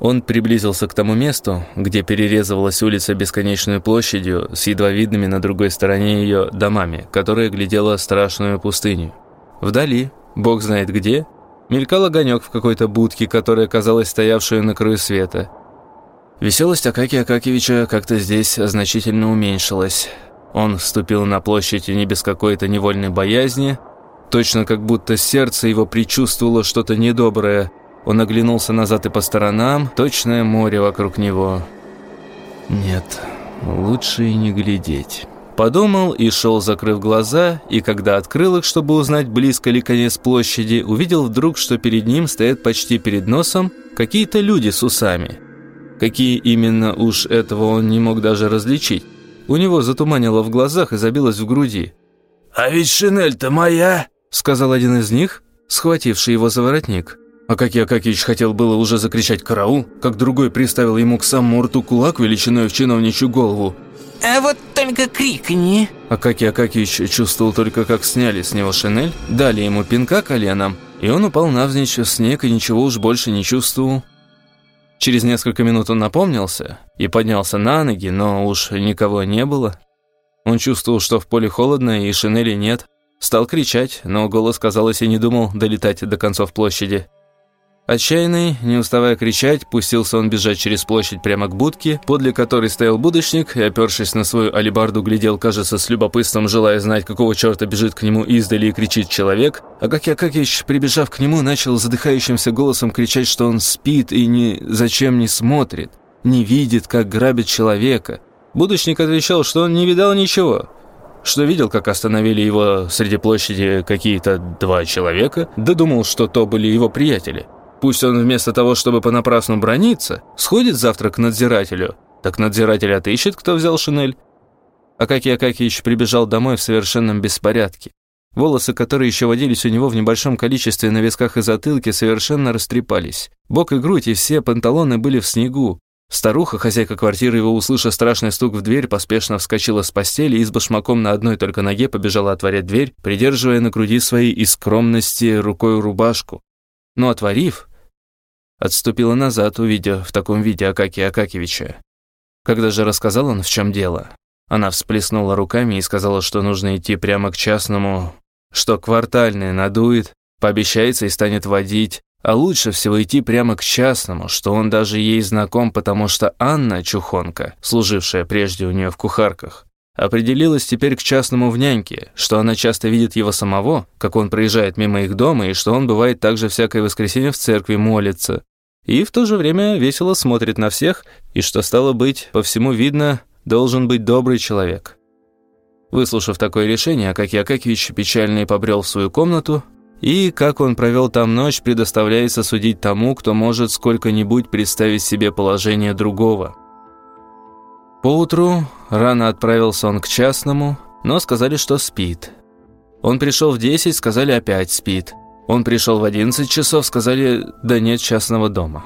Он приблизился к тому месту, где перерезывалась улица бесконечной площадью с едва видными на другой стороне ее домами, которая глядела страшную пустыню. Вдали, бог знает где, мелькал огонек в какой-то будке, которая казалась стоявшей на краю света. Веселость Акакия Акакевича как-то здесь значительно уменьшилась. Он вступил на площадь не без какой-то невольной боязни, точно как будто сердце его предчувствовало что-то недоброе. Он оглянулся назад и по сторонам, точное море вокруг него. Нет, лучше и не глядеть. Подумал и шел, закрыв глаза, и когда открыл их, чтобы узнать, близко ли конец площади, увидел вдруг, что перед ним стоят почти перед носом какие-то люди с усами. Какие именно уж этого он не мог даже различить. У него затуманило в глазах и забилось в груди.
«А ведь шинель-то моя!»
— сказал один из них, схвативший его за воротник. А как я Акакич хотел было уже закричать «караул», как другой приставил ему к самому рту кулак величиной в чиновничью голову.
А вот только крикни.
Акакий Акакич чувствовал только, как сняли с него шинель, дали ему пинка коленом, и он упал навзничь в снег и ничего уж больше не чувствовал. Через несколько минут он напомнился и поднялся на ноги, но уж никого не было. Он чувствовал, что в поле холодно и шинели нет. Стал кричать, но голос, казалось, и не думал долетать до концов площади. Отчаянный, не уставая кричать, пустился он бежать через площадь прямо к будке, подле которой стоял будочник, и, опершись на свою алибарду, глядел, кажется, с любопытством, желая знать, какого черта бежит к нему издали и кричит человек. А как Акакич, прибежав к нему, начал задыхающимся голосом кричать, что он спит и ни зачем не смотрит, не видит, как грабит человека. Будочник отвечал, что он не видал ничего, что видел, как остановили его среди площади какие-то два человека, да думал, что то были его приятели. Пусть он вместо того, чтобы понапрасну брониться, сходит завтра к надзирателю. Так надзиратель отыщет, кто взял шинель. Акакий Акакиевич прибежал домой в совершенном беспорядке. Волосы, которые еще водились у него в небольшом количестве на висках и затылке, совершенно растрепались. Бок и грудь и все панталоны были в снегу. Старуха, хозяйка квартиры, его услышав страшный стук в дверь, поспешно вскочила с постели и с башмаком на одной только ноге побежала отворять дверь, придерживая на груди своей из скромности рукой рубашку. Но отворив, Отступила назад, увидев в таком виде Акакия Акакевича. Когда же рассказал он, в чем дело, она всплеснула руками и сказала, что нужно идти прямо к частному, что квартальный надует, пообещается и станет водить, а лучше всего идти прямо к частному, что он даже ей знаком, потому что Анна Чухонка, служившая прежде у нее в кухарках, определилась теперь к частному в няньке, что она часто видит его самого, как он проезжает мимо их дома, и что он бывает также всякое воскресенье в церкви молится, и в то же время весело смотрит на всех, и что стало быть, по всему видно, должен быть добрый человек. Выслушав такое решение, Акакий Акакевич печально побрел в свою комнату, и как он провел там ночь, предоставляется судить тому, кто может сколько-нибудь представить себе положение другого. Поутру рано отправился он к частному, но сказали, что спит. Он пришел в 10, сказали опять спит. Он пришел в 11 часов, сказали, да нет частного дома.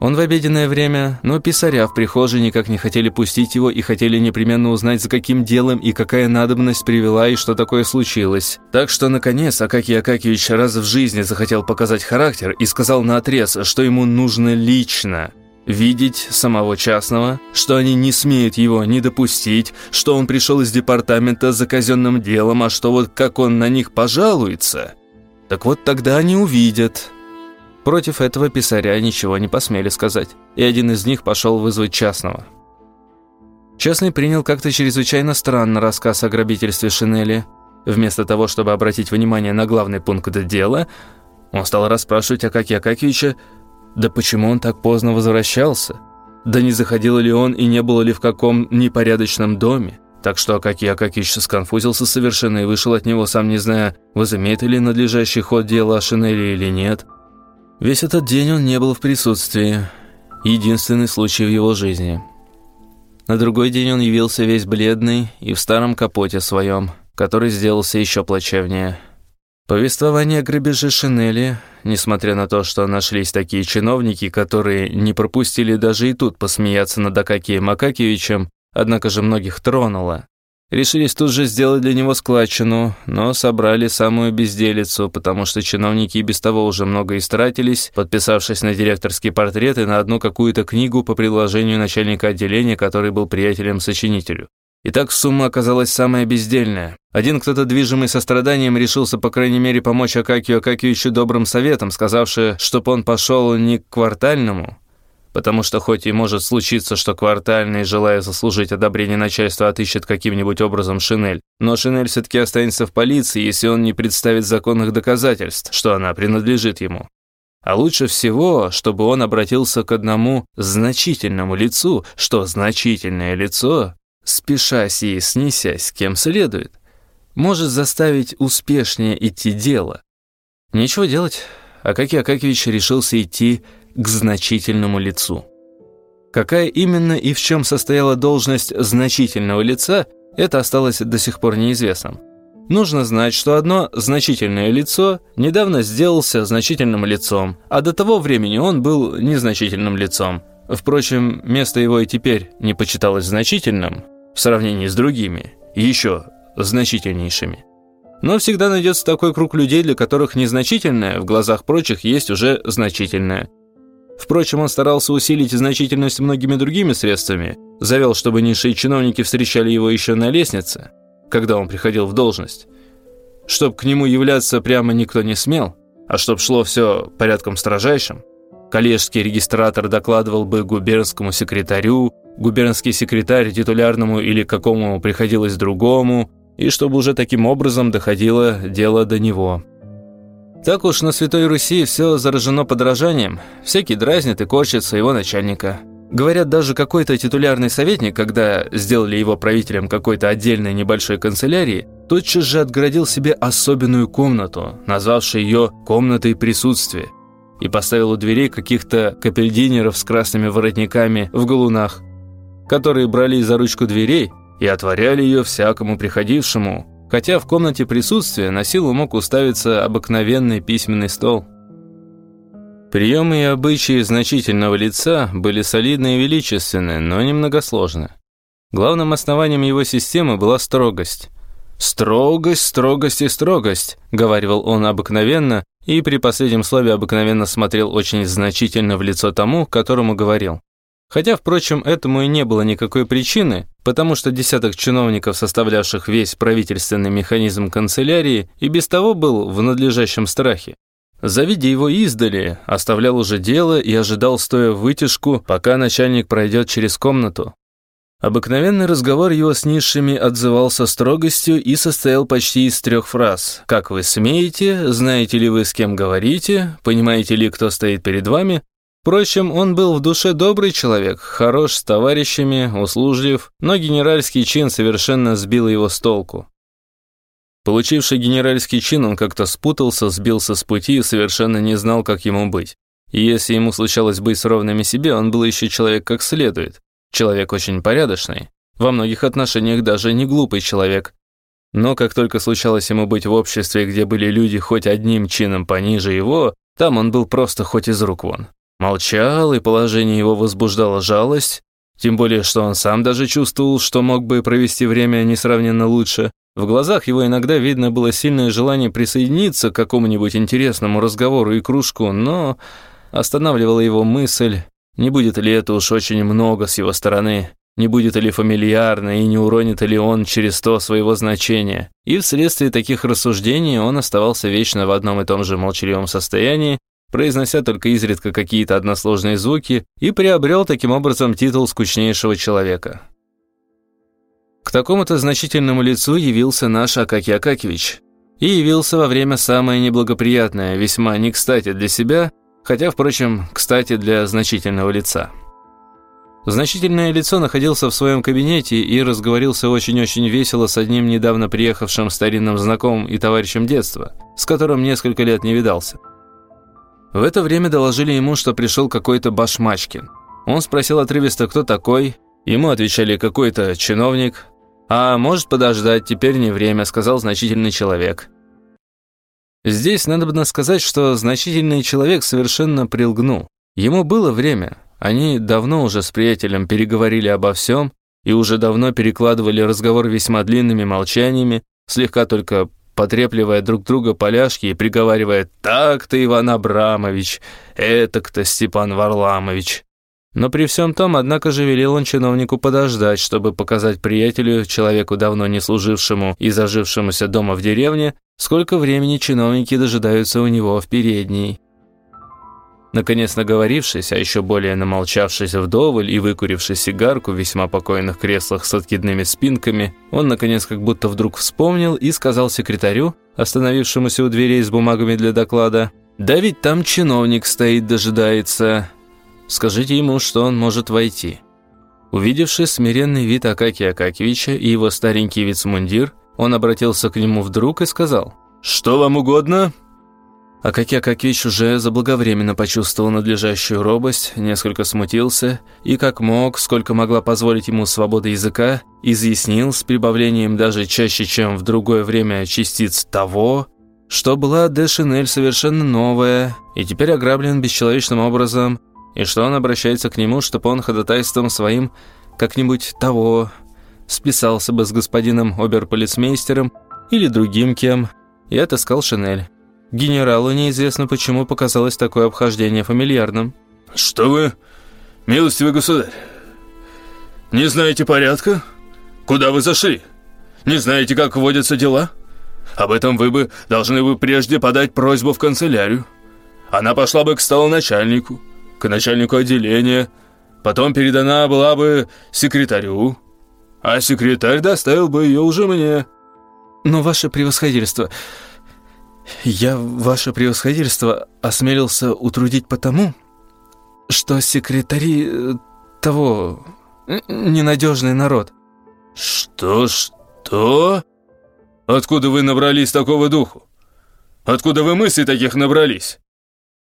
Он в обеденное время, но писаря в прихожей никак не хотели пустить его и хотели непременно узнать, за каким делом и какая надобность привела и что такое случилось. Так что, наконец, Акакий Акакевич раз в жизни захотел показать характер и сказал наотрез, что ему нужно лично видеть самого частного, что они не смеют его не допустить, что он пришел из департамента за казенным делом, а что вот как он на них пожалуется – так вот тогда они увидят. Против этого писаря ничего не посмели сказать, и один из них пошел вызвать частного. Частный принял как-то чрезвычайно странно рассказ о грабительстве Шинели. Вместо того, чтобы обратить внимание на главный пункт дела, он стал расспрашивать Акакия Акакевича, да почему он так поздно возвращался, да не заходил ли он и не было ли в каком непорядочном доме. Так что Акакий Акакич сконфузился совершенно и вышел от него, сам не зная, возымеет ли надлежащий ход дела о Шинели или нет. Весь этот день он не был в присутствии. Единственный случай в его жизни. На другой день он явился весь бледный и в старом капоте своем, который сделался еще плачевнее. Повествование о грабеже Шинели, несмотря на то, что нашлись такие чиновники, которые не пропустили даже и тут посмеяться над Акакием Акакевичем, однако же многих тронуло. Решились тут же сделать для него складчину, но собрали самую безделицу, потому что чиновники и без того уже много истратились, подписавшись на директорский портрет и на одну какую-то книгу по предложению начальника отделения, который был приятелем сочинителю. Итак, сумма оказалась самая бездельная. Один кто-то, движимый состраданием, решился, по крайней мере, помочь Акакию Акакиевичу добрым советом, сказавши, чтоб он пошел не к квартальному, Потому что хоть и может случиться, что квартальный, желая заслужить одобрение начальства, отыщет каким-нибудь образом Шинель, но Шинель все-таки останется в полиции, если он не представит законных доказательств, что она принадлежит ему. А лучше всего, чтобы он обратился к одному значительному лицу, что значительное лицо, спешась и снисясь кем следует, может заставить успешнее идти дело. Нечего делать. Акакий Акакевич решился идти к значительному лицу. Какая именно и в чем состояла должность значительного лица, это осталось до сих пор неизвестным. Нужно знать, что одно значительное лицо недавно сделался значительным лицом, а до того времени он был незначительным лицом. Впрочем, место его и теперь не почиталось значительным в сравнении с другими, еще значительнейшими. Но всегда найдется такой круг людей, для которых незначительное в глазах прочих есть уже значительное – Впрочем, он старался усилить значительность многими другими средствами. Завел, чтобы низшие чиновники встречали его еще на лестнице, когда он приходил в должность.
чтоб к нему являться прямо никто не смел, а чтоб шло все порядком строжайшим, коллежский регистратор докладывал бы губернскому секретарю, губернский секретарь титулярному или какому приходилось другому, и чтобы уже таким образом доходило дело до него. Так уж на Святой Руси все заражено подражанием, всякий дразнит и корчит своего начальника. Говорят, даже какой-то титулярный советник, когда сделали его правителем какой-то отдельной небольшой канцелярии, тотчас же отгородил себе особенную комнату, назвавший ее «комнатой присутствия», и поставил у дверей каких-то капельдинеров с красными воротниками в галунах, которые брали за ручку дверей и отворяли ее всякому приходившему, хотя в комнате присутствия на силу мог уставиться обыкновенный письменный стол. Приемы и обычаи значительного лица были солидны и величественны, но немногосложны. Главным основанием его системы была строгость. «Строгость, строгость и строгость», — говорил он обыкновенно, и при последнем слове обыкновенно смотрел очень значительно в лицо тому, которому говорил. Хотя, впрочем, этому и не было никакой причины, потому что десяток чиновников, составлявших весь правительственный механизм канцелярии, и без того был в надлежащем страхе. Завидя его издали, оставлял уже дело и ожидал, стоя в вытяжку, пока начальник пройдет через комнату. Обыкновенный разговор его с низшими отзывался строгостью и состоял почти из трех фраз. «Как вы смеете? Знаете ли вы, с кем говорите? Понимаете ли, кто стоит перед вами?» Впрочем, он был в душе добрый человек, хорош с товарищами, услужлив, но генеральский чин совершенно сбил его с толку. Получивший генеральский чин, он как-то спутался, сбился с пути и совершенно не знал, как ему быть. И если ему случалось быть с ровными себе, он был еще человек как следует. Человек очень порядочный. Во многих отношениях даже не глупый человек. Но как только случалось ему быть в обществе, где были люди хоть одним чином пониже его, там он был просто хоть из рук вон. Молчал, и положение его возбуждало жалость, тем более, что он сам даже чувствовал, что мог бы провести время несравненно лучше. В глазах его иногда видно было сильное желание присоединиться к какому-нибудь интересному разговору и кружку, но останавливала его мысль, не будет ли это уж очень много с его стороны, не будет ли фамильярно и не уронит ли он через то своего значения. И вследствие таких рассуждений он оставался вечно в одном и том же молчаливом состоянии, произнося только изредка какие-то односложные звуки, и приобрел таким образом титул скучнейшего человека. К такому-то значительному лицу явился наш Акакий Акакевич. И явился во время самое неблагоприятное, весьма не кстати для себя, хотя, впрочем, кстати для значительного лица. Значительное лицо находился в своем кабинете и разговорился очень-очень весело с одним недавно приехавшим старинным знакомым и товарищем детства, с которым несколько лет не видался. В это время доложили ему, что пришел какой-то Башмачкин. Он спросил отрывисто, кто такой. Ему отвечали какой-то чиновник, «А может подождать, теперь не время», — сказал значительный человек. Здесь надо бы сказать, что значительный человек совершенно прилгнул. Ему было время. Они давно уже с приятелем переговорили обо всем и уже давно перекладывали разговор весьма длинными молчаниями, слегка только потрепливая друг друга поляшки и приговаривая «Так-то, Иван Абрамович, этак-то, Степан Варламович». Но при всем том, однако же, велел он чиновнику подождать, чтобы показать приятелю, человеку давно не служившему и зажившемуся дома в деревне, сколько времени чиновники дожидаются у него в передней. Наконец наговорившись, а еще более намолчавшись вдоволь и выкуривший сигарку в весьма покойных креслах с откидными спинками, он, наконец, как будто вдруг вспомнил и сказал секретарю, остановившемуся у дверей с бумагами для доклада, «Да ведь там чиновник стоит, дожидается. Скажите ему, что он может войти». Увидевши смиренный вид Акакия Акакевича и его старенький вицмундир, он обратился к нему вдруг и сказал, «Что вам угодно?» Акакий Акакевич уже заблаговременно почувствовал надлежащую робость, несколько смутился и, как мог, сколько могла позволить ему свобода языка, изъяснил с прибавлением даже чаще, чем в другое время частиц того, что была де Шинель совершенно новая и теперь ограблен бесчеловечным образом, и что он обращается к нему, чтобы он ходатайством своим как-нибудь того списался бы с господином оберполицмейстером или другим кем, и отыскал Шинель. Генералу неизвестно почему показалось такое обхождение фамильярным. «Что вы, милостивый государь, не знаете порядка? Куда вы зашли? Не знаете, как вводятся дела? об этом вы бы должны бы прежде подать просьбу в канцелярию. Она пошла бы к столоначальнику, к начальнику отделения, потом передана была бы секретарю, а секретарь доставил бы ее уже мне».
«Но ваше превосходительство...» «Я, ваше превосходительство, осмелился утрудить потому, что секретари э, того... ненадежный народ».
«Что, что? Откуда вы набрались такого духу? Откуда вы мыслей таких набрались?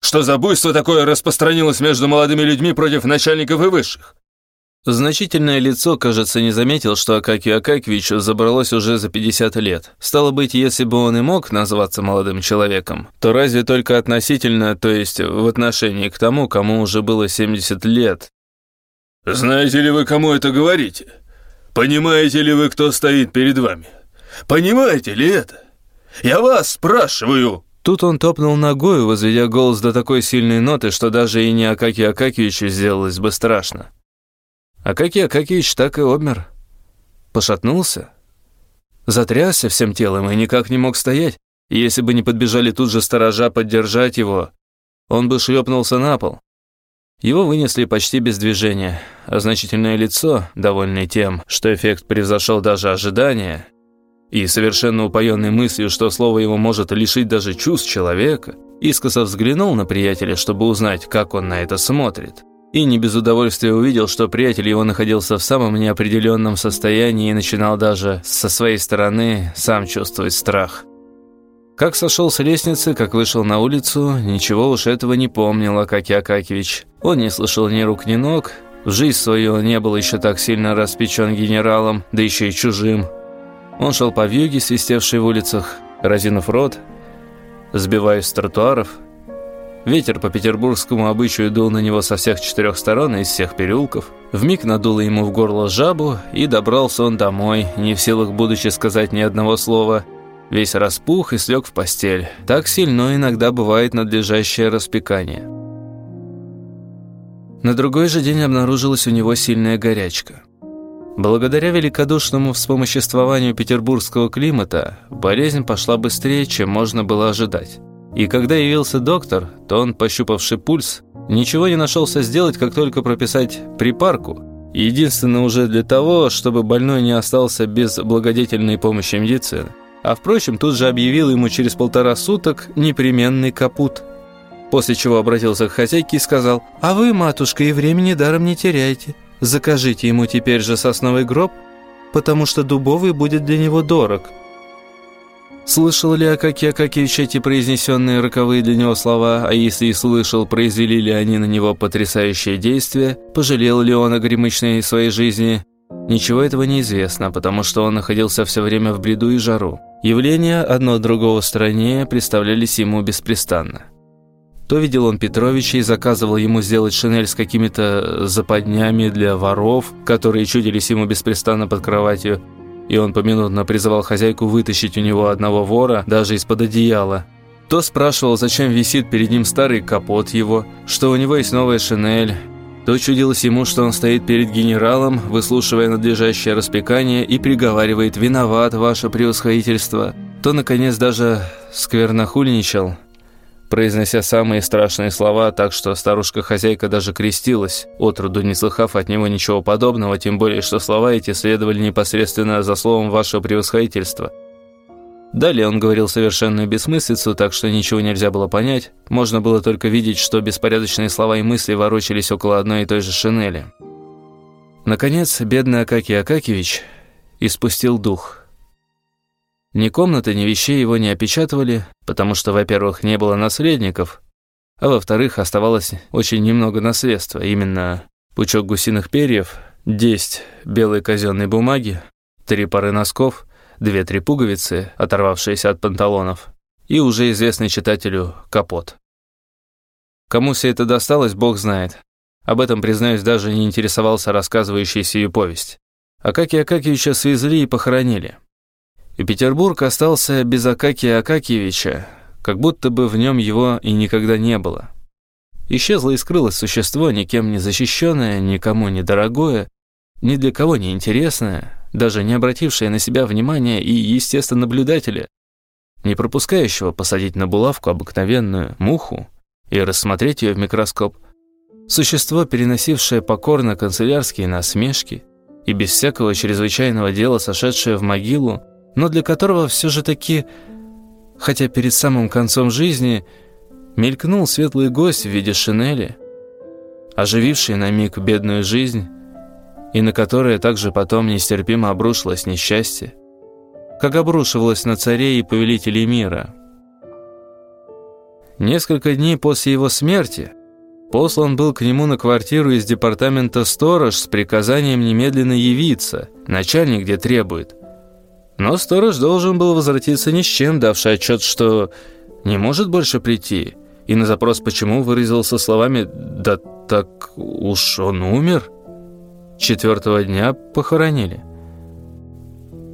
Что за буйство такое распространилось между молодыми людьми против начальников и высших?
Значительное лицо, кажется, не заметил, что Акакию Акакевичу забралось уже за 50 лет. Стало быть, если бы он и мог назваться молодым человеком, то разве только относительно, то есть в отношении к тому, кому уже было 70 лет.
«Знаете ли вы, кому это говорите? Понимаете ли вы, кто стоит перед вами? Понимаете ли это? Я вас спрашиваю!»
Тут он топнул ногой, возведя голос до такой сильной ноты, что даже и не Акакию Акакевичу сделалось бы страшно. Акакий Акакиевич так и обмер. Пошатнулся. Затрясся всем телом и никак не мог стоять. если бы не подбежали тут же сторожа поддержать его, он бы шлепнулся на пол. Его вынесли почти без движения, а значительное лицо, довольное тем, что эффект превзошел даже ожидания, и совершенно упоенный мыслью, что слово его может лишить даже чувств человека, искоса взглянул на приятеля, чтобы узнать, как он на это смотрит и не без удовольствия увидел, что приятель его находился в самом неопределенном состоянии и начинал даже со своей стороны сам чувствовать страх. Как сошел с лестницы, как вышел на улицу, ничего уж этого не помнил Акакий Акакевич. Он не слышал ни рук, ни ног, в жизнь свою не был еще так сильно распечен генералом, да еще и чужим. Он шел по вьюге, свистевшей в улицах, разинув рот, сбиваясь с тротуаров – Ветер по петербургскому обычаю дул на него со всех четырех сторон и из всех переулков. Вмиг надуло ему в горло жабу, и добрался он домой, не в силах будучи сказать ни одного слова. Весь распух и слег в постель. Так сильно иногда бывает надлежащее распекание. На другой же день обнаружилась у него сильная горячка. Благодаря великодушному вспомоществованию петербургского климата, болезнь пошла быстрее, чем можно было ожидать. И когда явился доктор, то он, пощупавший пульс, ничего не нашелся сделать, как только прописать припарку. Единственное уже для того, чтобы больной не остался без благодетельной помощи медицины. А впрочем, тут же объявил ему через полтора суток непременный капут. После чего обратился к хозяйке и сказал, «А вы, матушка, и времени даром не теряйте. Закажите ему теперь же сосновый гроб, потому что дубовый будет для него дорог». Слышал ли Акакий Акакевич эти произнесенные роковые для него слова, а если и слышал, произвели ли они на него потрясающее действие, пожалел ли он о гремычной своей жизни? Ничего этого не известно, потому что он находился все время в бреду и жару. Явления одно другого стороне представлялись ему беспрестанно. То видел он Петровича и заказывал ему сделать шинель с какими-то западнями для воров, которые чудились ему беспрестанно под кроватью, и он поминутно призывал хозяйку вытащить у него одного вора даже из-под одеяла. То спрашивал, зачем висит перед ним старый капот его, что у него есть новая шинель. То чудилось ему, что он стоит перед генералом, выслушивая надлежащее распекание и приговаривает «Виноват, ваше превосходительство». То, наконец, даже сквернохульничал – произнося самые страшные слова, так что старушка-хозяйка даже крестилась, отроду не слыхав от него ничего подобного, тем более, что слова эти следовали непосредственно за словом «вашего превосходительства». Далее он говорил совершенную бессмыслицу, так что ничего нельзя было понять. Можно было только видеть, что беспорядочные слова и мысли ворочались около одной и той же шинели. Наконец, бедный Акакий Акакевич испустил дух – ни комнаты, ни вещей его не опечатывали, потому что, во-первых, не было наследников, а во-вторых, оставалось очень немного наследства, именно пучок гусиных перьев, 10 белой казенной бумаги, три пары носков, две-три пуговицы, оторвавшиеся от панталонов, и уже известный читателю капот. Кому все это досталось, бог знает. Об этом, признаюсь, даже не интересовался рассказывающий сию повесть. Акакия Акакевича свезли и похоронили и Петербург остался без Акакия Акакиевича, как будто бы в нем его и никогда не было. Исчезло и скрылось существо, никем не защищенное, никому не дорогое, ни для кого не интересное, даже не обратившее на себя внимания и естественно наблюдателя. не пропускающего посадить на булавку обыкновенную муху и рассмотреть ее в микроскоп. Существо, переносившее покорно канцелярские насмешки и без всякого чрезвычайного дела сошедшее в могилу, но для которого все же таки, хотя перед самым концом жизни, мелькнул светлый гость в виде шинели, ожививший на миг бедную жизнь, и на которое также потом нестерпимо обрушилось несчастье, как обрушивалось на царей и повелителей мира. Несколько дней после его смерти послан был к нему на квартиру из департамента сторож с приказанием немедленно явиться, начальник где требует. Но сторож должен был возвратиться ни с чем, давший отчет, что не может больше прийти, и на запрос «почему» выразился словами «да так уж он умер». Четвертого дня похоронили.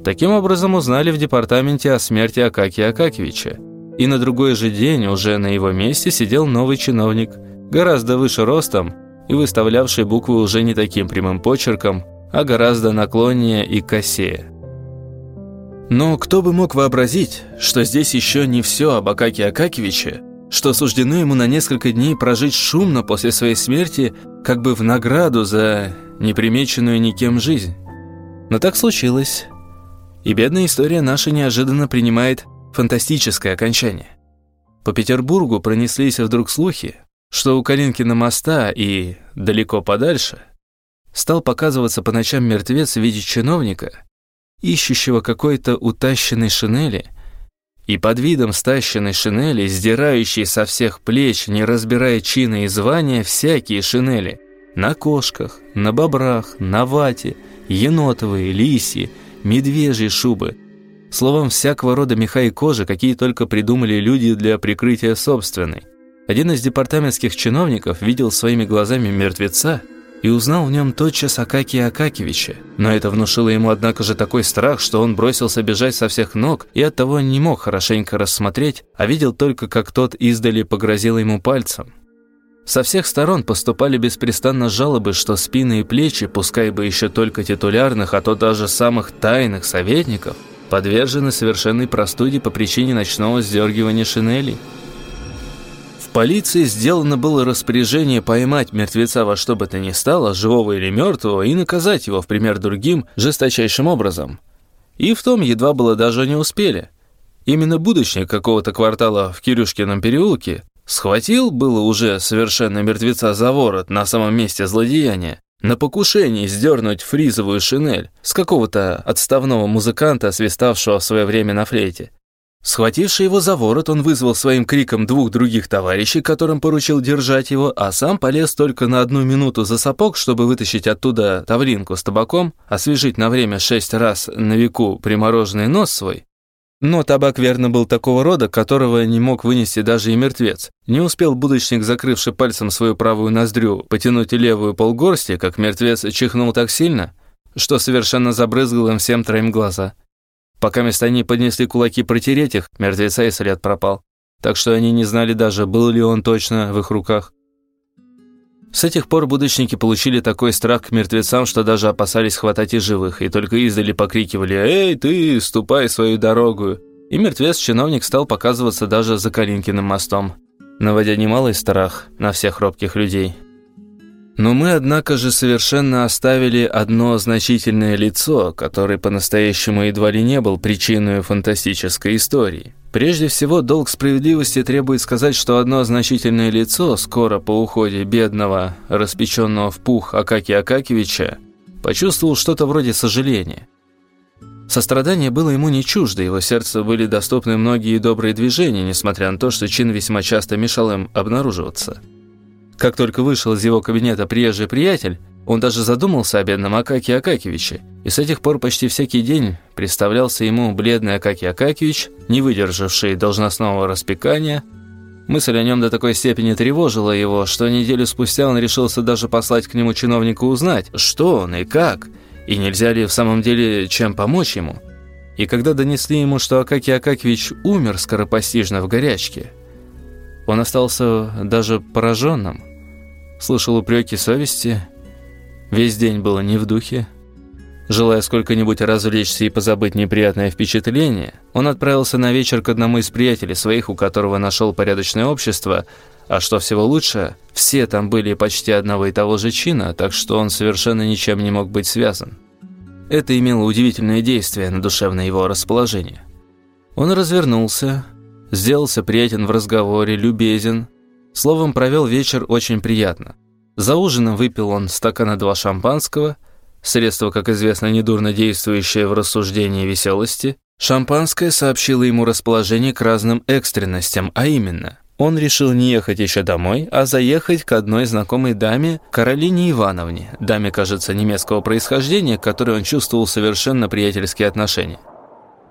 Таким образом узнали в департаменте о смерти Акакия Акакевича. И на другой же день уже на его месте сидел новый чиновник, гораздо выше ростом и выставлявший буквы уже не таким прямым почерком, а гораздо наклоннее и косее. Но кто бы мог вообразить, что здесь еще не все об Акаке Акакевиче, что суждено ему на несколько дней прожить шумно после своей смерти, как бы в награду за непримеченную никем жизнь. Но так случилось, и бедная история наша неожиданно принимает фантастическое окончание. По Петербургу пронеслись вдруг слухи, что у Калинкина моста и далеко подальше стал показываться по ночам мертвец в виде чиновника, ищущего какой-то утащенной шинели, и под видом стащенной шинели, сдирающей со всех плеч, не разбирая чина и звания, всякие шинели, на кошках, на бобрах, на вате, енотовые, лисьи, медвежьи шубы, словом, всякого рода меха и кожи, какие только придумали люди для прикрытия собственной. Один из департаментских чиновников видел своими глазами мертвеца, и узнал в нем тотчас Акакия Акакевича. Но это внушило ему, однако же, такой страх, что он бросился бежать со всех ног и оттого не мог хорошенько рассмотреть, а видел только, как тот издали погрозил ему пальцем. Со всех сторон поступали беспрестанно жалобы, что спины и плечи, пускай бы еще только титулярных, а то даже самых тайных советников, подвержены совершенной простуде по причине ночного сдергивания шинелей полиции сделано было распоряжение поймать мертвеца во что бы то ни стало, живого или мертвого, и наказать его, в пример другим, жесточайшим образом. И в том едва было даже не успели. Именно будущник какого-то квартала в Кирюшкином переулке схватил было уже совершенно мертвеца за ворот на самом месте злодеяния, на покушении сдернуть фризовую шинель с какого-то отставного музыканта, свиставшего в свое время на флейте. Схвативший его за ворот, он вызвал своим криком двух других товарищей, которым поручил держать его, а сам полез только на одну минуту за сапог, чтобы вытащить оттуда тавлинку с табаком, освежить на время шесть раз на веку примороженный нос свой. Но табак верно был такого рода, которого не мог вынести даже и мертвец. Не успел будочник, закрывший пальцем свою правую ноздрю, потянуть левую полгорсти, как мертвец чихнул так сильно, что совершенно забрызгал им всем троим глаза. Пока место они поднесли кулаки протереть их, мертвеца и след пропал. Так что они не знали даже, был ли он точно в их руках. С этих пор будочники получили такой страх к мертвецам, что даже опасались хватать и живых, и только издали покрикивали «Эй, ты, ступай свою дорогу!» И мертвец-чиновник стал показываться даже за Калинкиным мостом, наводя немалый страх на всех робких людей. Но мы, однако же, совершенно оставили одно значительное лицо, которое по-настоящему едва ли не был причиной фантастической истории. Прежде всего, долг справедливости требует сказать, что одно значительное лицо, скоро по уходе бедного, распеченного в пух Акаки Акакевича, почувствовал что-то вроде сожаления. Сострадание было ему не чуждо, его сердцу были доступны многие добрые движения, несмотря на то, что чин весьма часто мешал им обнаруживаться. Как только вышел из его кабинета приезжий приятель, он даже задумался о бедном Акаке Акакевиче, и с этих пор почти всякий день представлялся ему бледный Акакий Акакевич, не выдержавший должностного распекания. Мысль о нем до такой степени тревожила его, что неделю спустя он решился даже послать к нему чиновника узнать, что он и как, и нельзя ли в самом деле чем помочь ему. И когда донесли ему, что Акакий Акакевич умер скоропостижно в горячке, он остался даже пораженным. Слышал упреки совести, весь день было не в духе. Желая сколько-нибудь развлечься и позабыть неприятное впечатление, он отправился на вечер к одному из приятелей своих, у которого нашел порядочное общество, а что всего лучше, все там были почти одного и того же чина, так что он совершенно ничем не мог быть связан. Это имело удивительное действие на душевное его расположение. Он развернулся, сделался приятен в разговоре, любезен, словом, провел вечер очень приятно. За ужином выпил он стакана два шампанского – Средство, как известно, недурно действующее в рассуждении веселости. Шампанское сообщило ему расположение к разным экстренностям, а именно, он решил не ехать еще домой, а заехать к одной знакомой даме, Каролине Ивановне, даме, кажется, немецкого происхождения, к которой он чувствовал совершенно приятельские отношения.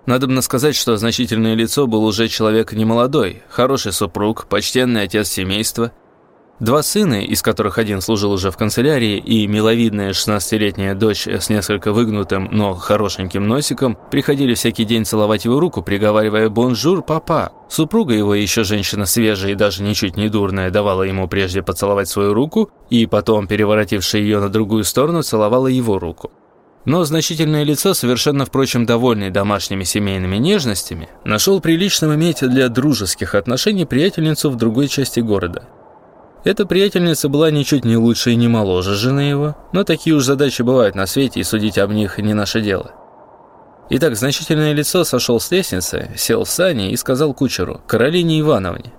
Надобно сказать, что значительное лицо был уже человек немолодой, хороший супруг, почтенный отец семейства – Два сына, из которых один служил уже в канцелярии, и миловидная 16-летняя дочь с несколько выгнутым, но хорошеньким носиком, приходили всякий день целовать его руку, приговаривая «Bonjour, papa». Супруга его, еще женщина свежая и даже ничуть не дурная, давала ему прежде поцеловать свою руку, и потом, переворотившая ее на другую сторону, целовала его руку. Но значительное лицо, совершенно, впрочем, довольный домашними семейными нежностями, нашел приличным иметь для дружеских отношений приятельницу в другой части города – эта приятельница была ничуть не лучше и не моложе жены его, но такие уж задачи бывают на свете, и судить об них не наше дело. Итак, значительное лицо сошел с лестницы, сел в сани и сказал кучеру, Каролине Ивановне.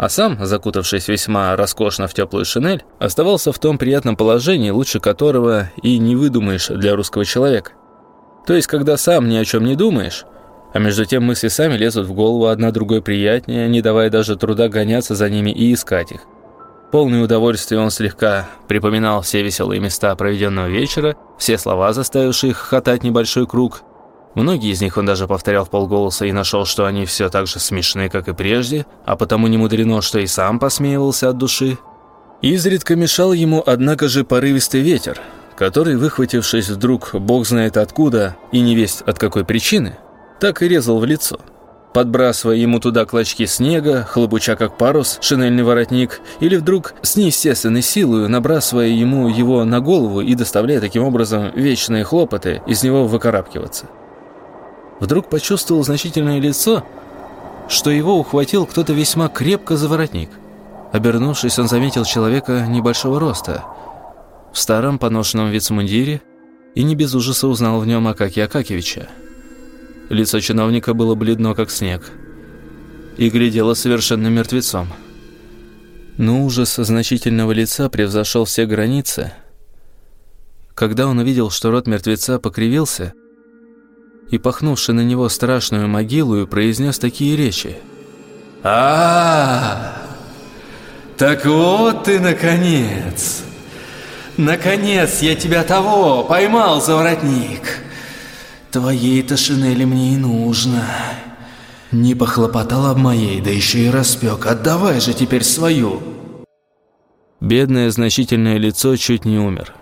А сам, закутавшись весьма роскошно в теплую шинель, оставался в том приятном положении, лучше которого и не выдумаешь для русского человека. То есть, когда сам ни о чем не думаешь, а между тем мысли сами лезут в голову одна другой приятнее, не давая даже труда гоняться за ними и искать их. Полный удовольствия он слегка припоминал все веселые места проведенного вечера, все слова, заставившие их хохотать небольшой круг. Многие из них он даже повторял в полголоса и нашел, что они все так же смешны, как и прежде, а потому не мудрено, что и сам посмеивался от души. Изредка мешал ему, однако же, порывистый ветер, который, выхватившись вдруг бог знает откуда и не весть от какой причины, так и резал в лицо подбрасывая ему туда клочки снега, хлопуча как парус, шинельный воротник, или вдруг с неестественной силой набрасывая ему его на голову и доставляя таким образом вечные хлопоты из него выкарабкиваться. Вдруг почувствовал значительное лицо, что его ухватил кто-то весьма крепко за воротник. Обернувшись, он заметил человека небольшого роста, в старом поношенном вицмундире, и не без ужаса узнал в нем Акакия Акакевича. Лицо чиновника было бледно, как снег, и глядело совершенно мертвецом. Но ужас значительного лица превзошел все границы. Когда он увидел, что рот мертвеца покривился, и, пахнувший на него страшную могилу, произнес такие речи.
-а Так вот ты, наконец! Наконец я тебя того поймал за воротник!» Твоей-то шинели мне и нужно. Не похлопотал об моей, да еще и распек. Отдавай же теперь свою.
Бедное значительное лицо чуть не умер.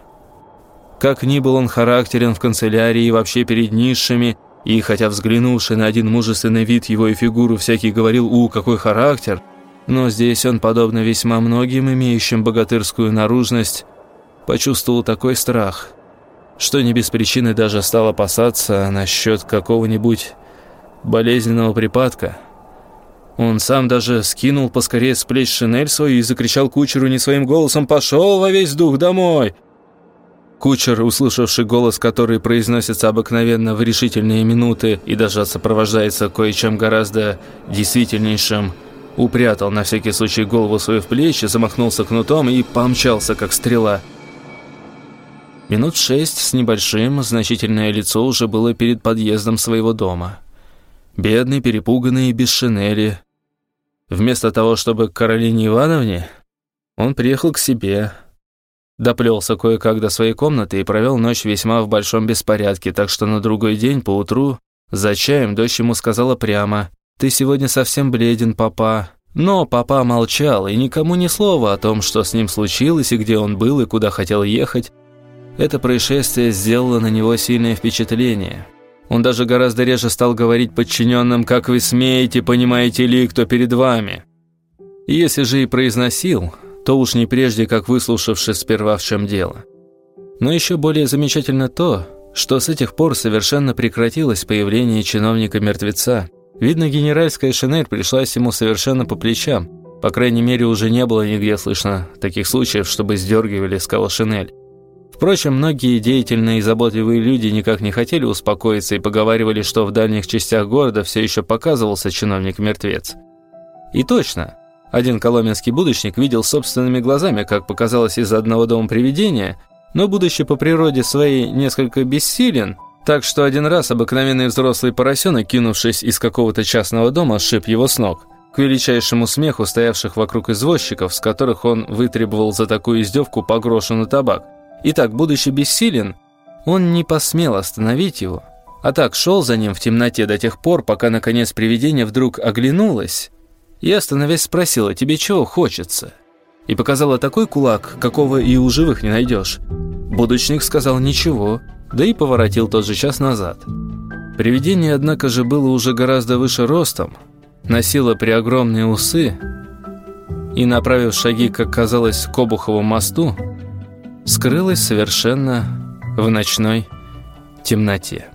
Как ни был он характерен в канцелярии и вообще перед низшими, и хотя взглянувший на один мужественный вид его и фигуру, всякий говорил «У, какой характер!», но здесь он, подобно весьма многим имеющим богатырскую наружность, почувствовал такой страх – что не без причины даже стал опасаться насчет какого-нибудь болезненного припадка. Он сам даже скинул поскорее с плеч шинель свою и закричал кучеру не своим голосом «Пошел во весь дух домой!». Кучер, услышавший голос, который произносится обыкновенно в решительные минуты и даже сопровождается кое-чем гораздо действительнейшим, упрятал на всякий случай голову свою в плечи, замахнулся кнутом и помчался, как стрела – Минут шесть с небольшим, значительное лицо уже было перед подъездом своего дома. Бедный, перепуганный и без шинели. Вместо того, чтобы к Каролине Ивановне, он приехал к себе. Доплелся кое-как до своей комнаты и провел ночь весьма в большом беспорядке, так что на другой день, поутру, за чаем дочь ему сказала прямо, «Ты сегодня совсем бледен, папа». Но папа молчал, и никому ни слова о том, что с ним случилось, и где он был, и куда хотел ехать. Это происшествие сделало на него сильное впечатление. Он даже гораздо реже стал говорить подчиненным, как вы смеете, понимаете ли, кто перед вами. Если же и произносил, то уж не прежде, как выслушавши сперва в чем дело. Но еще более замечательно то, что с этих пор совершенно прекратилось появление чиновника-мертвеца. Видно, генеральская шинель пришлась ему совершенно по плечам. По крайней мере, уже не было нигде слышно таких случаев, чтобы сдергивали с кого шинель. Впрочем, многие деятельные и заботливые люди никак не хотели успокоиться и поговаривали, что в дальних частях города все еще показывался чиновник-мертвец. И точно, один коломенский будочник видел собственными глазами, как показалось из одного дома привидения, но, будучи по природе своей несколько бессилен, так что один раз обыкновенный взрослый поросенок, кинувшись из какого-то частного дома, сшиб его с ног – к величайшему смеху стоявших вокруг извозчиков, с которых он вытребовал за такую издевку по грошу на табак. Итак, будучи бессилен, он не посмел остановить его, а так шел за ним в темноте до тех пор, пока, наконец, привидение вдруг оглянулось и, остановясь, спросила, «Тебе чего хочется?» и показала такой кулак, какого и у живых не найдешь. Будочник сказал «Ничего», да и поворотил тот же час назад. Привидение, однако же, было уже гораздо выше ростом, носила преогромные усы и, направив шаги, как казалось, к Обухову мосту, скрылась совершенно в ночной темноте.